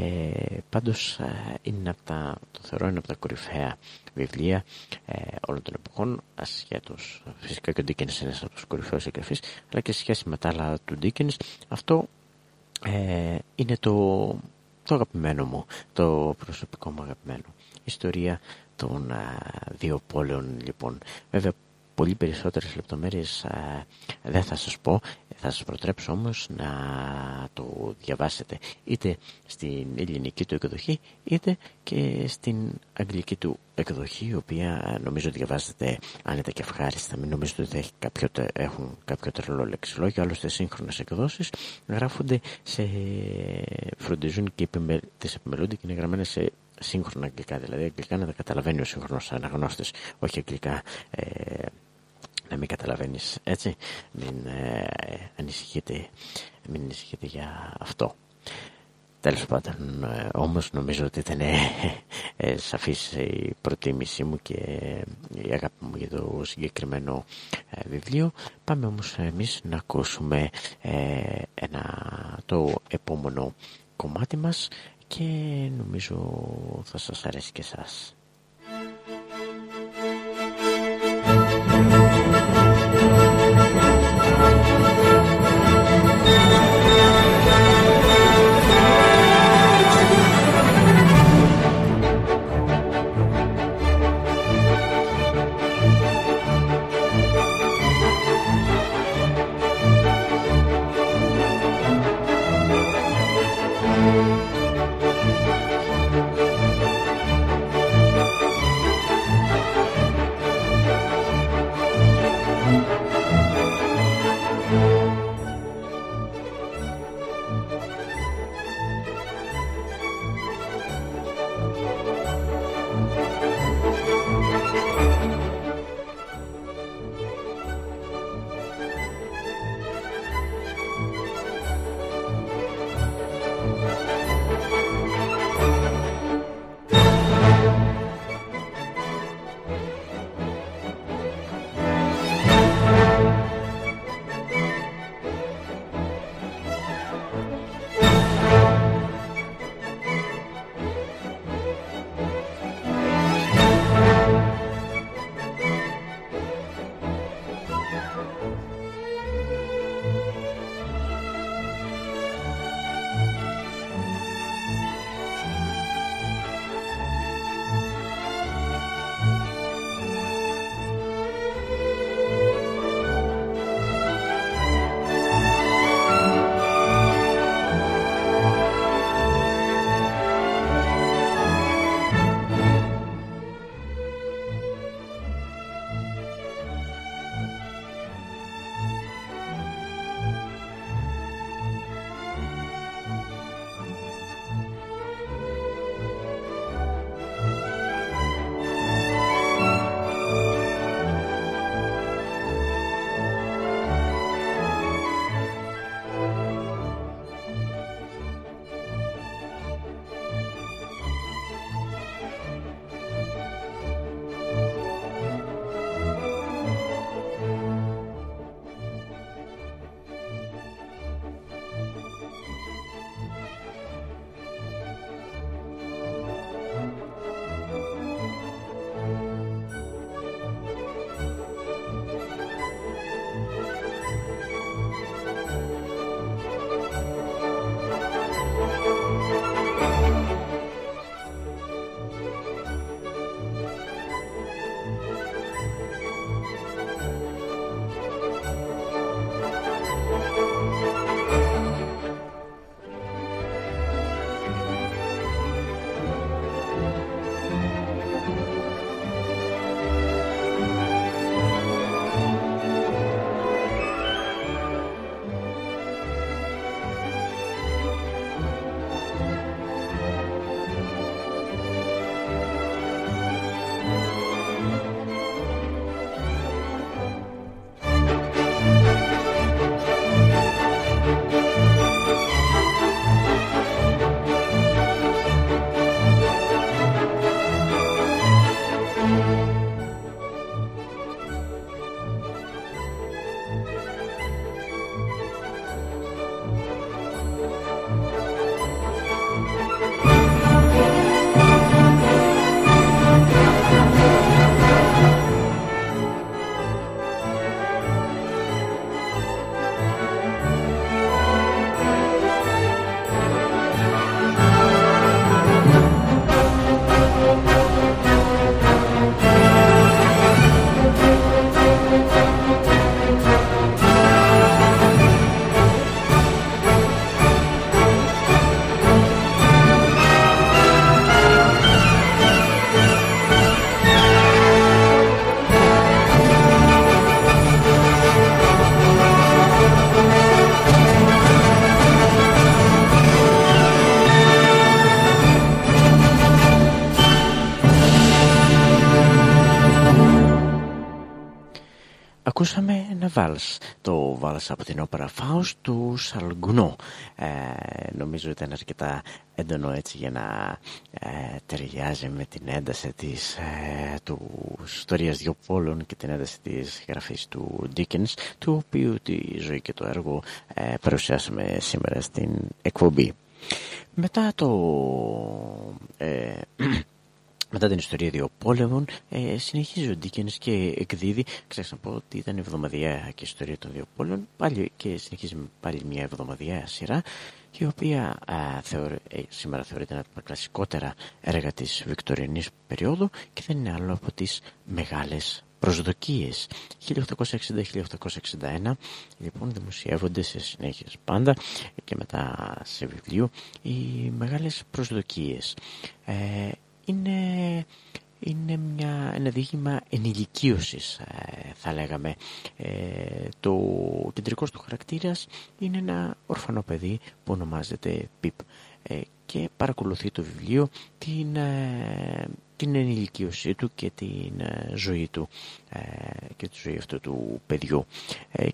πάντως είναι από τα, το θεωρώ είναι από τα κορυφαία βιβλία ε, όλων των εποχών ασχέτως φυσικά και ο Ντίκενς είναι από τους κορυφαίους εγγραφείς αλλά και σε σχέση με τα άλλα του Ντίκενς αυτό είναι το το αγαπημένο μου, το προσωπικό μου αγαπημένο. Ιστορία των α, δύο πόλεων λοιπόν. Βέβαια πολύ περισσότερες λεπτομέρειες δεν θα σας πω, θα σας προτρέψω όμως να το διαβάσετε είτε στην ελληνική του εκδοχή είτε και στην αγγλική του εκδοχή η οποία νομίζω διαβάζετε άνετα και ευχάριστα. Μην νομίζω ότι έχει κάποιο, έχουν κάποιο τρελό λεξιλόγιο. Άλλωστε σύγχρονες εκδόσεις γράφονται σε φροντίζουν και τις επιμελούνται και είναι γραμμένες σε σύγχρονα αγγλικά δηλαδή αγγλικά να τα καταλαβαίνει ο σύγχρονος αναγνώστης όχι αγγλικά ε, να μην καταλαβαίνεις έτσι μην ε, ανησυχείτε μην ανησυχείτε για αυτό. Τέλος πάντων ε, όμως νομίζω ότι ήταν ε, ε, σαφής η προτίμησή μου και η αγάπη μου για το συγκεκριμένο ε, βιβλίο. Πάμε όμως εμείς να ακούσουμε ένα, το επόμενο κομμάτι μας και νομίζω θα σας αρέσει και εσάς βάλς, το βάλς από την όπερα Φάους του Σαλγκουνό. Ε, νομίζω ήταν αρκετά έντονο έτσι για να ε, ταιριάζει με την ένταση της, ε, του ιστορίας δύο πόλων και την ένταση της γραφής του Dickens, του οποίου τη ζωή και το έργο ε, παρουσιάσαμε σήμερα στην εκπομπή. Μετά το... Ε, μετά την ιστορία δύο πόλεμων, ε, συνεχίζει ο Ντίκενς και εκδίδει, ξέρεις να πω ότι ήταν εβδομαδιαία και η ιστορία των δύο πόλεμων, πάλι και συνεχίζει πάλι μια εβδομαδιαία σειρά, η οποία ε, σήμερα θεωρείται ένα από τα κλασικότερα έργα της Βικτωριανής περίοδου και δεν είναι άλλο από τις μεγάλες προσδοκίες. 1860-1861 λοιπόν δημοσιεύονται σε συνέχεια πάντα και μετά σε βιβλίο οι μεγάλες προσδοκίες. Ε, είναι, είναι μια, ένα δίγημα ενηλικίωσης ε, θα λέγαμε. Ε, το κεντρικός του χαρακτήρας είναι ένα ορφανό παιδί που ονομάζεται Πιπ ε, και παρακολουθεί το βιβλίο την, την ενηλικίωσή του και την ζωή του και τη ζωή αυτού του παιδιού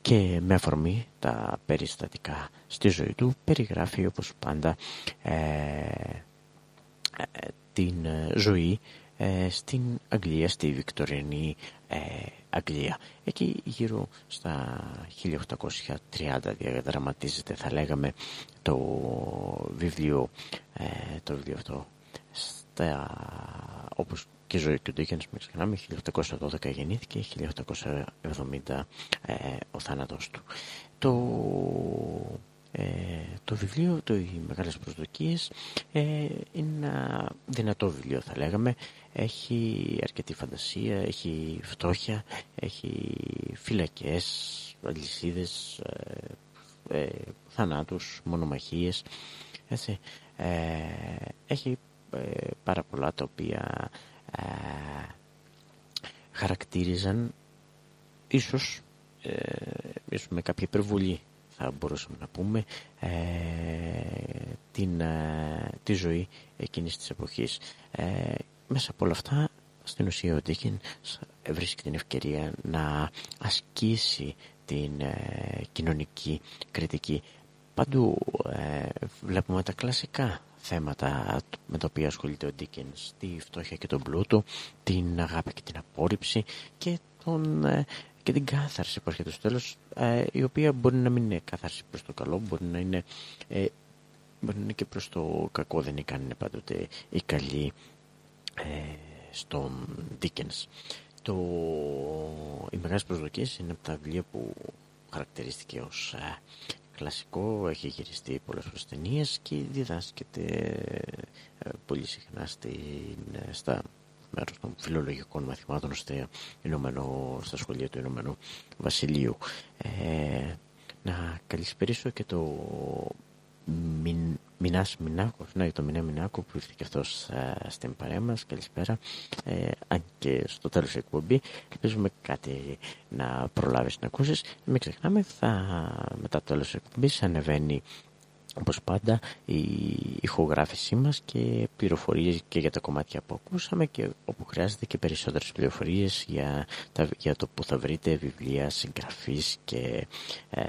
και με αφορμή τα περιστατικά στη ζωή του περιγράφει όπως πάντα την ε, ζωή ε, στην Αγγλία, στη Βικτωριανή ε, Αγγλία. Εκεί γύρω στα 1830 διαδραματίζεται θα λέγαμε το βιβλίο, το βιβλίο αυτό στα, όπως και η ζωή του Ντίκενς, μην ξεχνάμε, 1812 γεννήθηκε, 1870 ο θάνατος του. Το ε, το βιβλίο, το «Οι Μεγάλες Προσδοκίες» ε, είναι ένα δυνατό βιβλίο θα λέγαμε. Έχει αρκετή φαντασία, έχει φτώχεια, έχει φυλακές, αλυσίδες, ε, ε, θανάτους, μονομαχίες. Έτσι. Ε, έχει πάρα πολλά τα οποία χαρακτήριζαν ίσως, ίσως με κάποια υπερβολή θα μπορούσαμε να πούμε ε, την, ε, τη ζωή εκείνης της εποχής. Ε, μέσα από όλα αυτά στην ουσία ο Ντίκιν βρίσκει την ευκαιρία να ασκήσει την κοινωνική κριτική. Παντού βλέπουμε τα κλασικά θέματα με τα οποία ασχολείται ο Ντίκενς, τη φτώχεια και τον πλούτο, την αγάπη και την απόρριψη και τον και την κάθαρση που έρχεται στο τέλος ε, η οποία μπορεί να μην είναι κάθαρση προς το καλό μπορεί να είναι, ε, μπορεί να είναι και προς το κακό δεν είναι καν πάντοτε η καλή ε, στον Dickens. Το... οι μεγάλες προσδοκίες είναι από τα βιβλία που χαρακτηρίστηκε ως ε, κλασικό έχει γυριστεί πολλές φορές ταινίες και διδάσκεται ε, πολύ συχνά στην, στα μέρος των φιλολογικών μαθημάτων στο Ηνωμένο, στα σχολεία του Ηνωμένου Βασιλείου. Ε, να καλησπερίσω και το Μην, Μινάς Μινάκος, ναι, το Μινά Μινάκο που ήρθε και αυτός ε, στην παρέα μας. Καλησπέρα. Ε, αν και στο τέλος της εκπομπής ελπίζουμε κάτι να προλάβεις να ακούσεις. Μην ξεχνάμε, θα, μετά το τέλος της εκπομπής ανεβαίνει όπως πάντα η ηχογράφησή μας και πληροφορίες και για τα κομμάτια που ακούσαμε και όπου χρειάζεται και περισσότερες πληροφορίες για, τα, για το που θα βρείτε βιβλία, συγγραφής και ε,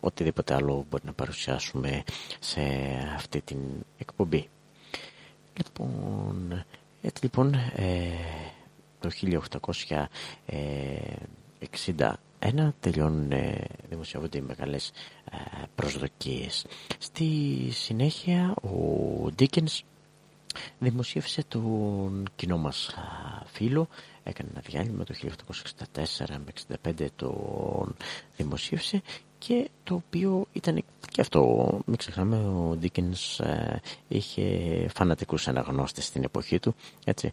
οτιδήποτε άλλο μπορεί να παρουσιάσουμε σε αυτή την εκπομπή. Λοιπόν, έτσι λοιπόν ε, το 1860 ένα τελειώνουν, ε, δημοσιεύονται οι μεγάλες ε, προσδοκίες. Στη συνέχεια ο Ντίκενς δημοσίευσε τον κοινό μας φίλο, έκανε ένα διάλειμμα το 1864 με 65 τον δημοσίευσε και το οποίο ήταν και αυτό, μην ξεχνάμε, ο Ντίκενς ε, είχε φανατικούς αναγνώστες στην εποχή του, έτσι,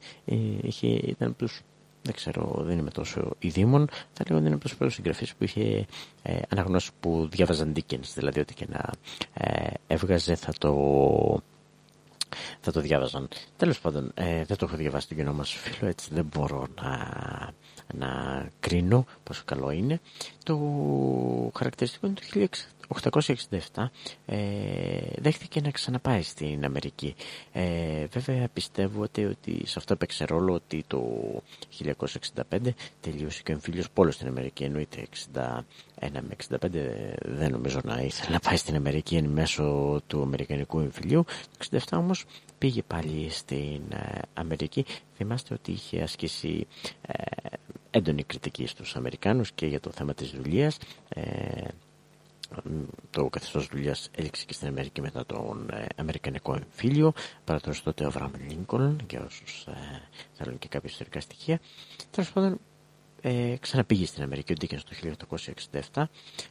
είχε, ήταν από τους δεν ξέρω, δεν είμαι τόσο ειδήμων, θα λέω ότι είναι από τους πρώτους συγγραφείς που είχε ε, αναγνώσει που διάβαζαν Dickens, δηλαδή ότι και να ε, έβγαζε θα το, θα το διάβαζαν. Τέλος πάντων, ε, δεν το έχω διαβάσει το κοινό μας φίλο, έτσι δεν μπορώ να, να κρίνω κρίνω πόσο καλό είναι. Το χαρακτηριστικό είναι το 1867 ε, δέχτηκε να ξαναπάει στην Αμερική. Ε, βέβαια πιστεύω ότι σε αυτό έπαιξε ρόλο ότι το 1965 τελείωσε και ο εμφύλιος πόλος στην Αμερική. Εννοείται 61 με 65 δεν νομίζω να ήθελε να πάει στην Αμερική εν μέσω του Αμερικανικού εμφυλίου. Το 67 όμως πήγε πάλι στην ε, Αμερική. Θυμάστε ότι είχε ασκήσει ε, έντονη κριτική στους Αμερικάνους και για το θέμα της δουλείας. Ε, το καθεστώς δουλειάς έληξε και στην Αμερική μετά τον ε, Αμερικανικό εμφύλιο. Παρατηρώ τότε ο Αβραάμ Λίνκολν, για όσους ε, θέλουν και κάποια ιστορικά στοιχεία. Τέλος πάντων, ε, ξαναπήγε στην Αμερική ο Ντίκεν το 1867.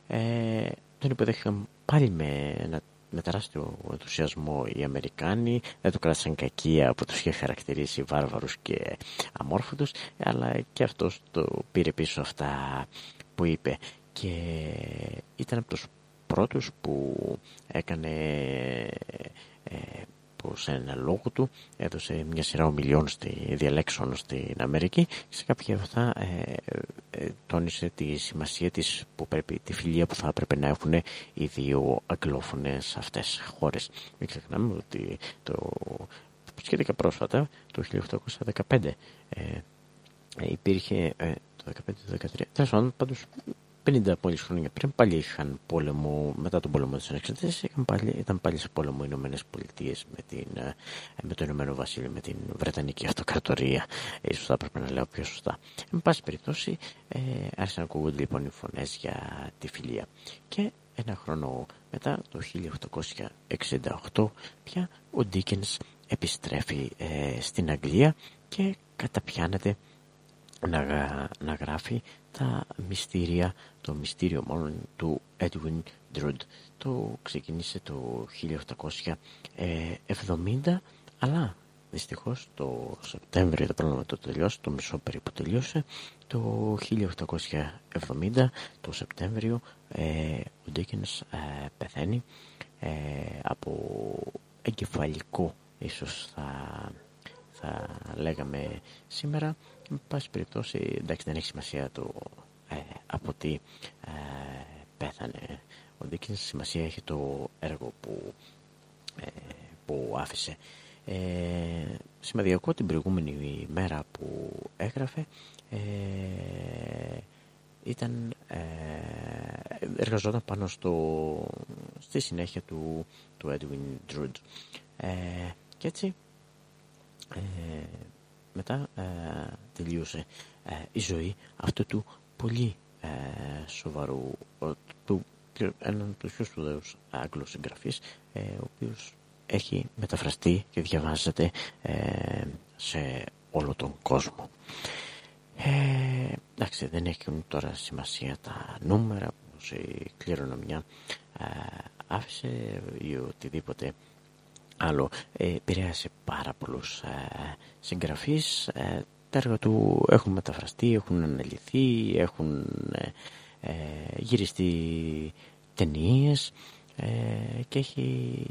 Ε, τον υποδέχθηκαν πάλι με ένα με τεράστιο ενθουσιασμό οι Αμερικάνοι δεν το κράτησαν κακία από τους είχε χαρακτηρίσει βάρβαρους και αμόρφωτους αλλά και αυτός το πήρε πίσω αυτά που είπε και ήταν από τους πρώτους που έκανε ε, που σε ένα λόγο του έδωσε μια σειρά ομιλιών στη, διαλέξεων στην Αμερική και σε κάποια αυτά ε, ε, τόνισε τη σημασία της που πρέπει, τη φιλία που θα έπρεπε να έχουν οι δύο αγγλόφωνες αυτές χώρες. Μην ξεχνάμε ότι το σχετικά πρόσφατα, το 1815, ε, υπήρχε ε, το 15-13, τέλος πάντως 50 μόλι χρόνια πριν πάλι είχαν πόλεμο, μετά τον πόλεμο της Ανεξαρτησίας ήταν πάλι σε πόλεμο οι Ηνωμένες Πολιτείες με, ε, με το Ηνωμένο Βασίλειο, με την Βρετανική Αυτοκρατορία. Ίσως θα έπρεπε να λέω πιο σωστά. Εν πάση περιπτώσει ε, άρχισαν να ακούγονται λοιπόν οι φωνές για τη φιλία. Και ένα χρόνο μετά, το 1868, πια ο Ντίκενς επιστρέφει ε, στην Αγγλία και καταπιάνεται να, να γράφει τα μυστήρια, το μυστήριο μόνο του Edwin Drood. Το ξεκίνησε το 1870, αλλά δυστυχώς το Σεπτέμβριο το πρόγραμμα το τελειώσει, το μισό περίπου τελείωσε, το 1870, το Σεπτέμβριο, ε, ο Ντίκενς ε, πεθαίνει ε, από εγκεφαλικό, ίσως θα, θα λέγαμε σήμερα, Εν πάση περιπτώσει, εντάξει δεν έχει σημασία το ε, από τι ε, πέθανε. Ο Ντίκινς σημασία έχει το έργο που, ε, που άφησε. Ε, σημαδιακό την προηγούμενη μέρα που έγραφε ε, ήταν ε, εργαζόταν πάνω στο, στη συνέχεια του, του Edwin Drood ε, και έτσι ε, μετά ε, τελείωσε ε, η ζωή αυτού του πολύ ε, σοβαρού, του, έναν από τους πιο σπουδαίους Άγγλους συγγραφείς, ε, ο οποίος έχει μεταφραστεί και διαβάζεται σε όλο τον κόσμο. Ε, εντάξει, δεν έχουν τώρα σημασία τα νούμερα που η κληρονομιά άφησε ή οτιδήποτε άλλο. Ε, επηρέασε πάρα πολλούς ε, συγγραφείς. Ε, τα έργα του έχουν μεταφραστεί, έχουν αναλυθεί έχουν ε, ε γυριστεί ταινίες ε, και, έχει,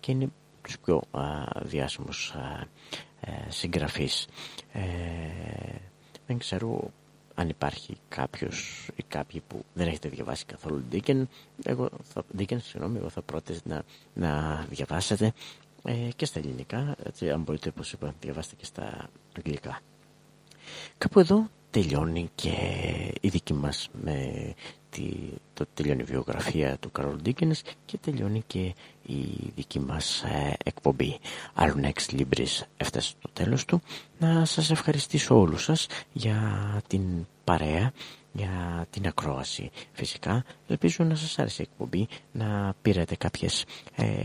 και είναι τους πιο διάσημους συγγραφείς. Δεν ξέρω αν υπάρχει κάποιος ή κάποιοι που δεν έχετε διαβάσει καθόλου Dickens, εγώ θα, Dickens, συγγνώμη, εγώ θα πρότεινα να, να διαβάσετε ε, και στα ελληνικά, έτσι, αν μπορείτε, όπως είπα, διαβάστε και στα αγγλικά. Κάπου εδώ τελειώνει και η δική μας με τη, το τελειώνει η βιογραφία του Καρόλ Ντίκενς και τελειώνει και η δική μας ε, εκπομπή. Άλλον Ex Libris έφτασε στο τέλος του. Να σας ευχαριστήσω όλους σας για την παρέα, για την ακρόαση. Φυσικά ελπίζω να σας άρεσε η εκπομπή, να πήρατε κάποιες ε,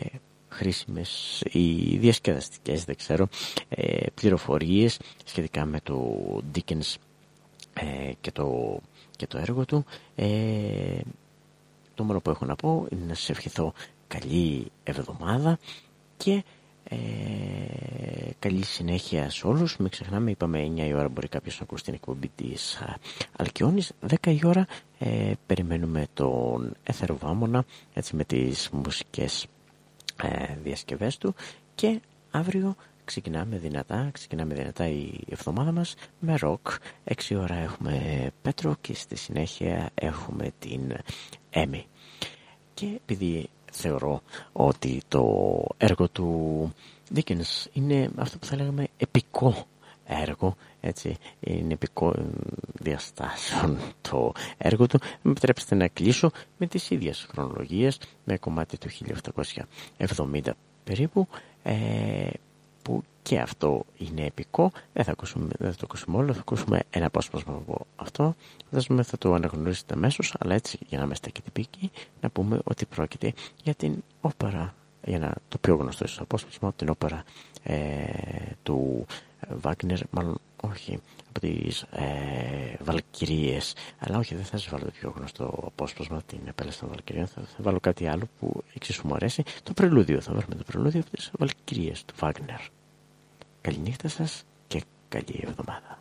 χρήσιμες ή διασκεδαστικές, δεν ξέρω, ε, πληροφορίες σχετικά με το Dickens ε, και, το, και το έργο του. Ε, το μόνο που έχω να πω είναι να σας ευχηθώ καλή εβδομάδα και ε, καλή συνέχεια σε όλους. Μην ξεχνάμε, είπαμε 9 η ώρα μπορεί κάποιος να ακούσει την εκπομπή της Αλκιόνης. 10 η ώρα ε, περιμένουμε τον Εθεροβάμωνα έτσι με τις μουσικές ε, διασκευές του και αύριο ξεκινάμε δυνατά, ξεκινάμε δυνατά η εβδομάδα μας με ροκ. 6 ώρα έχουμε Πέτρο και στη συνέχεια έχουμε την Έμι. Και επειδή θεωρώ ότι το έργο του Dickens είναι αυτό που θα λέγαμε επικό έργο, έτσι, είναι επικό διαστάσεων το έργο του. Με επιτρέψτε να κλείσω με τις ίδιες χρονολογίες, με κομμάτι του 1870 περίπου, ε, που και αυτό είναι επικό. Δεν θα, ακούσουμε, δεν θα το ακούσουμε όλο, θα ακούσουμε ένα απόσπασμα από αυτό. Φαντάζομαι θα το αναγνωρίσετε αμέσως, αλλά έτσι για να είμαστε και τυπικοί, να πούμε ότι πρόκειται για την όπερα, για να, το πιο γνωστό ίσως απόσπασμα, την όπερα ε, του Βάγκνερ, μάλλον όχι από τις ε, Βαλκυρίες, αλλά όχι δεν θα σας βάλω το πιο γνωστό απόσπασμα την επέλαση των Βαλκυρίων, θα, θα βάλω κάτι άλλο που εξίσου μου αρέσει, το πρελούδιο, θα βάλουμε το πρελούδιο από τις Βαλκυρίες του Βάγκνερ. Καληνύχτα σας και καλή εβδομάδα.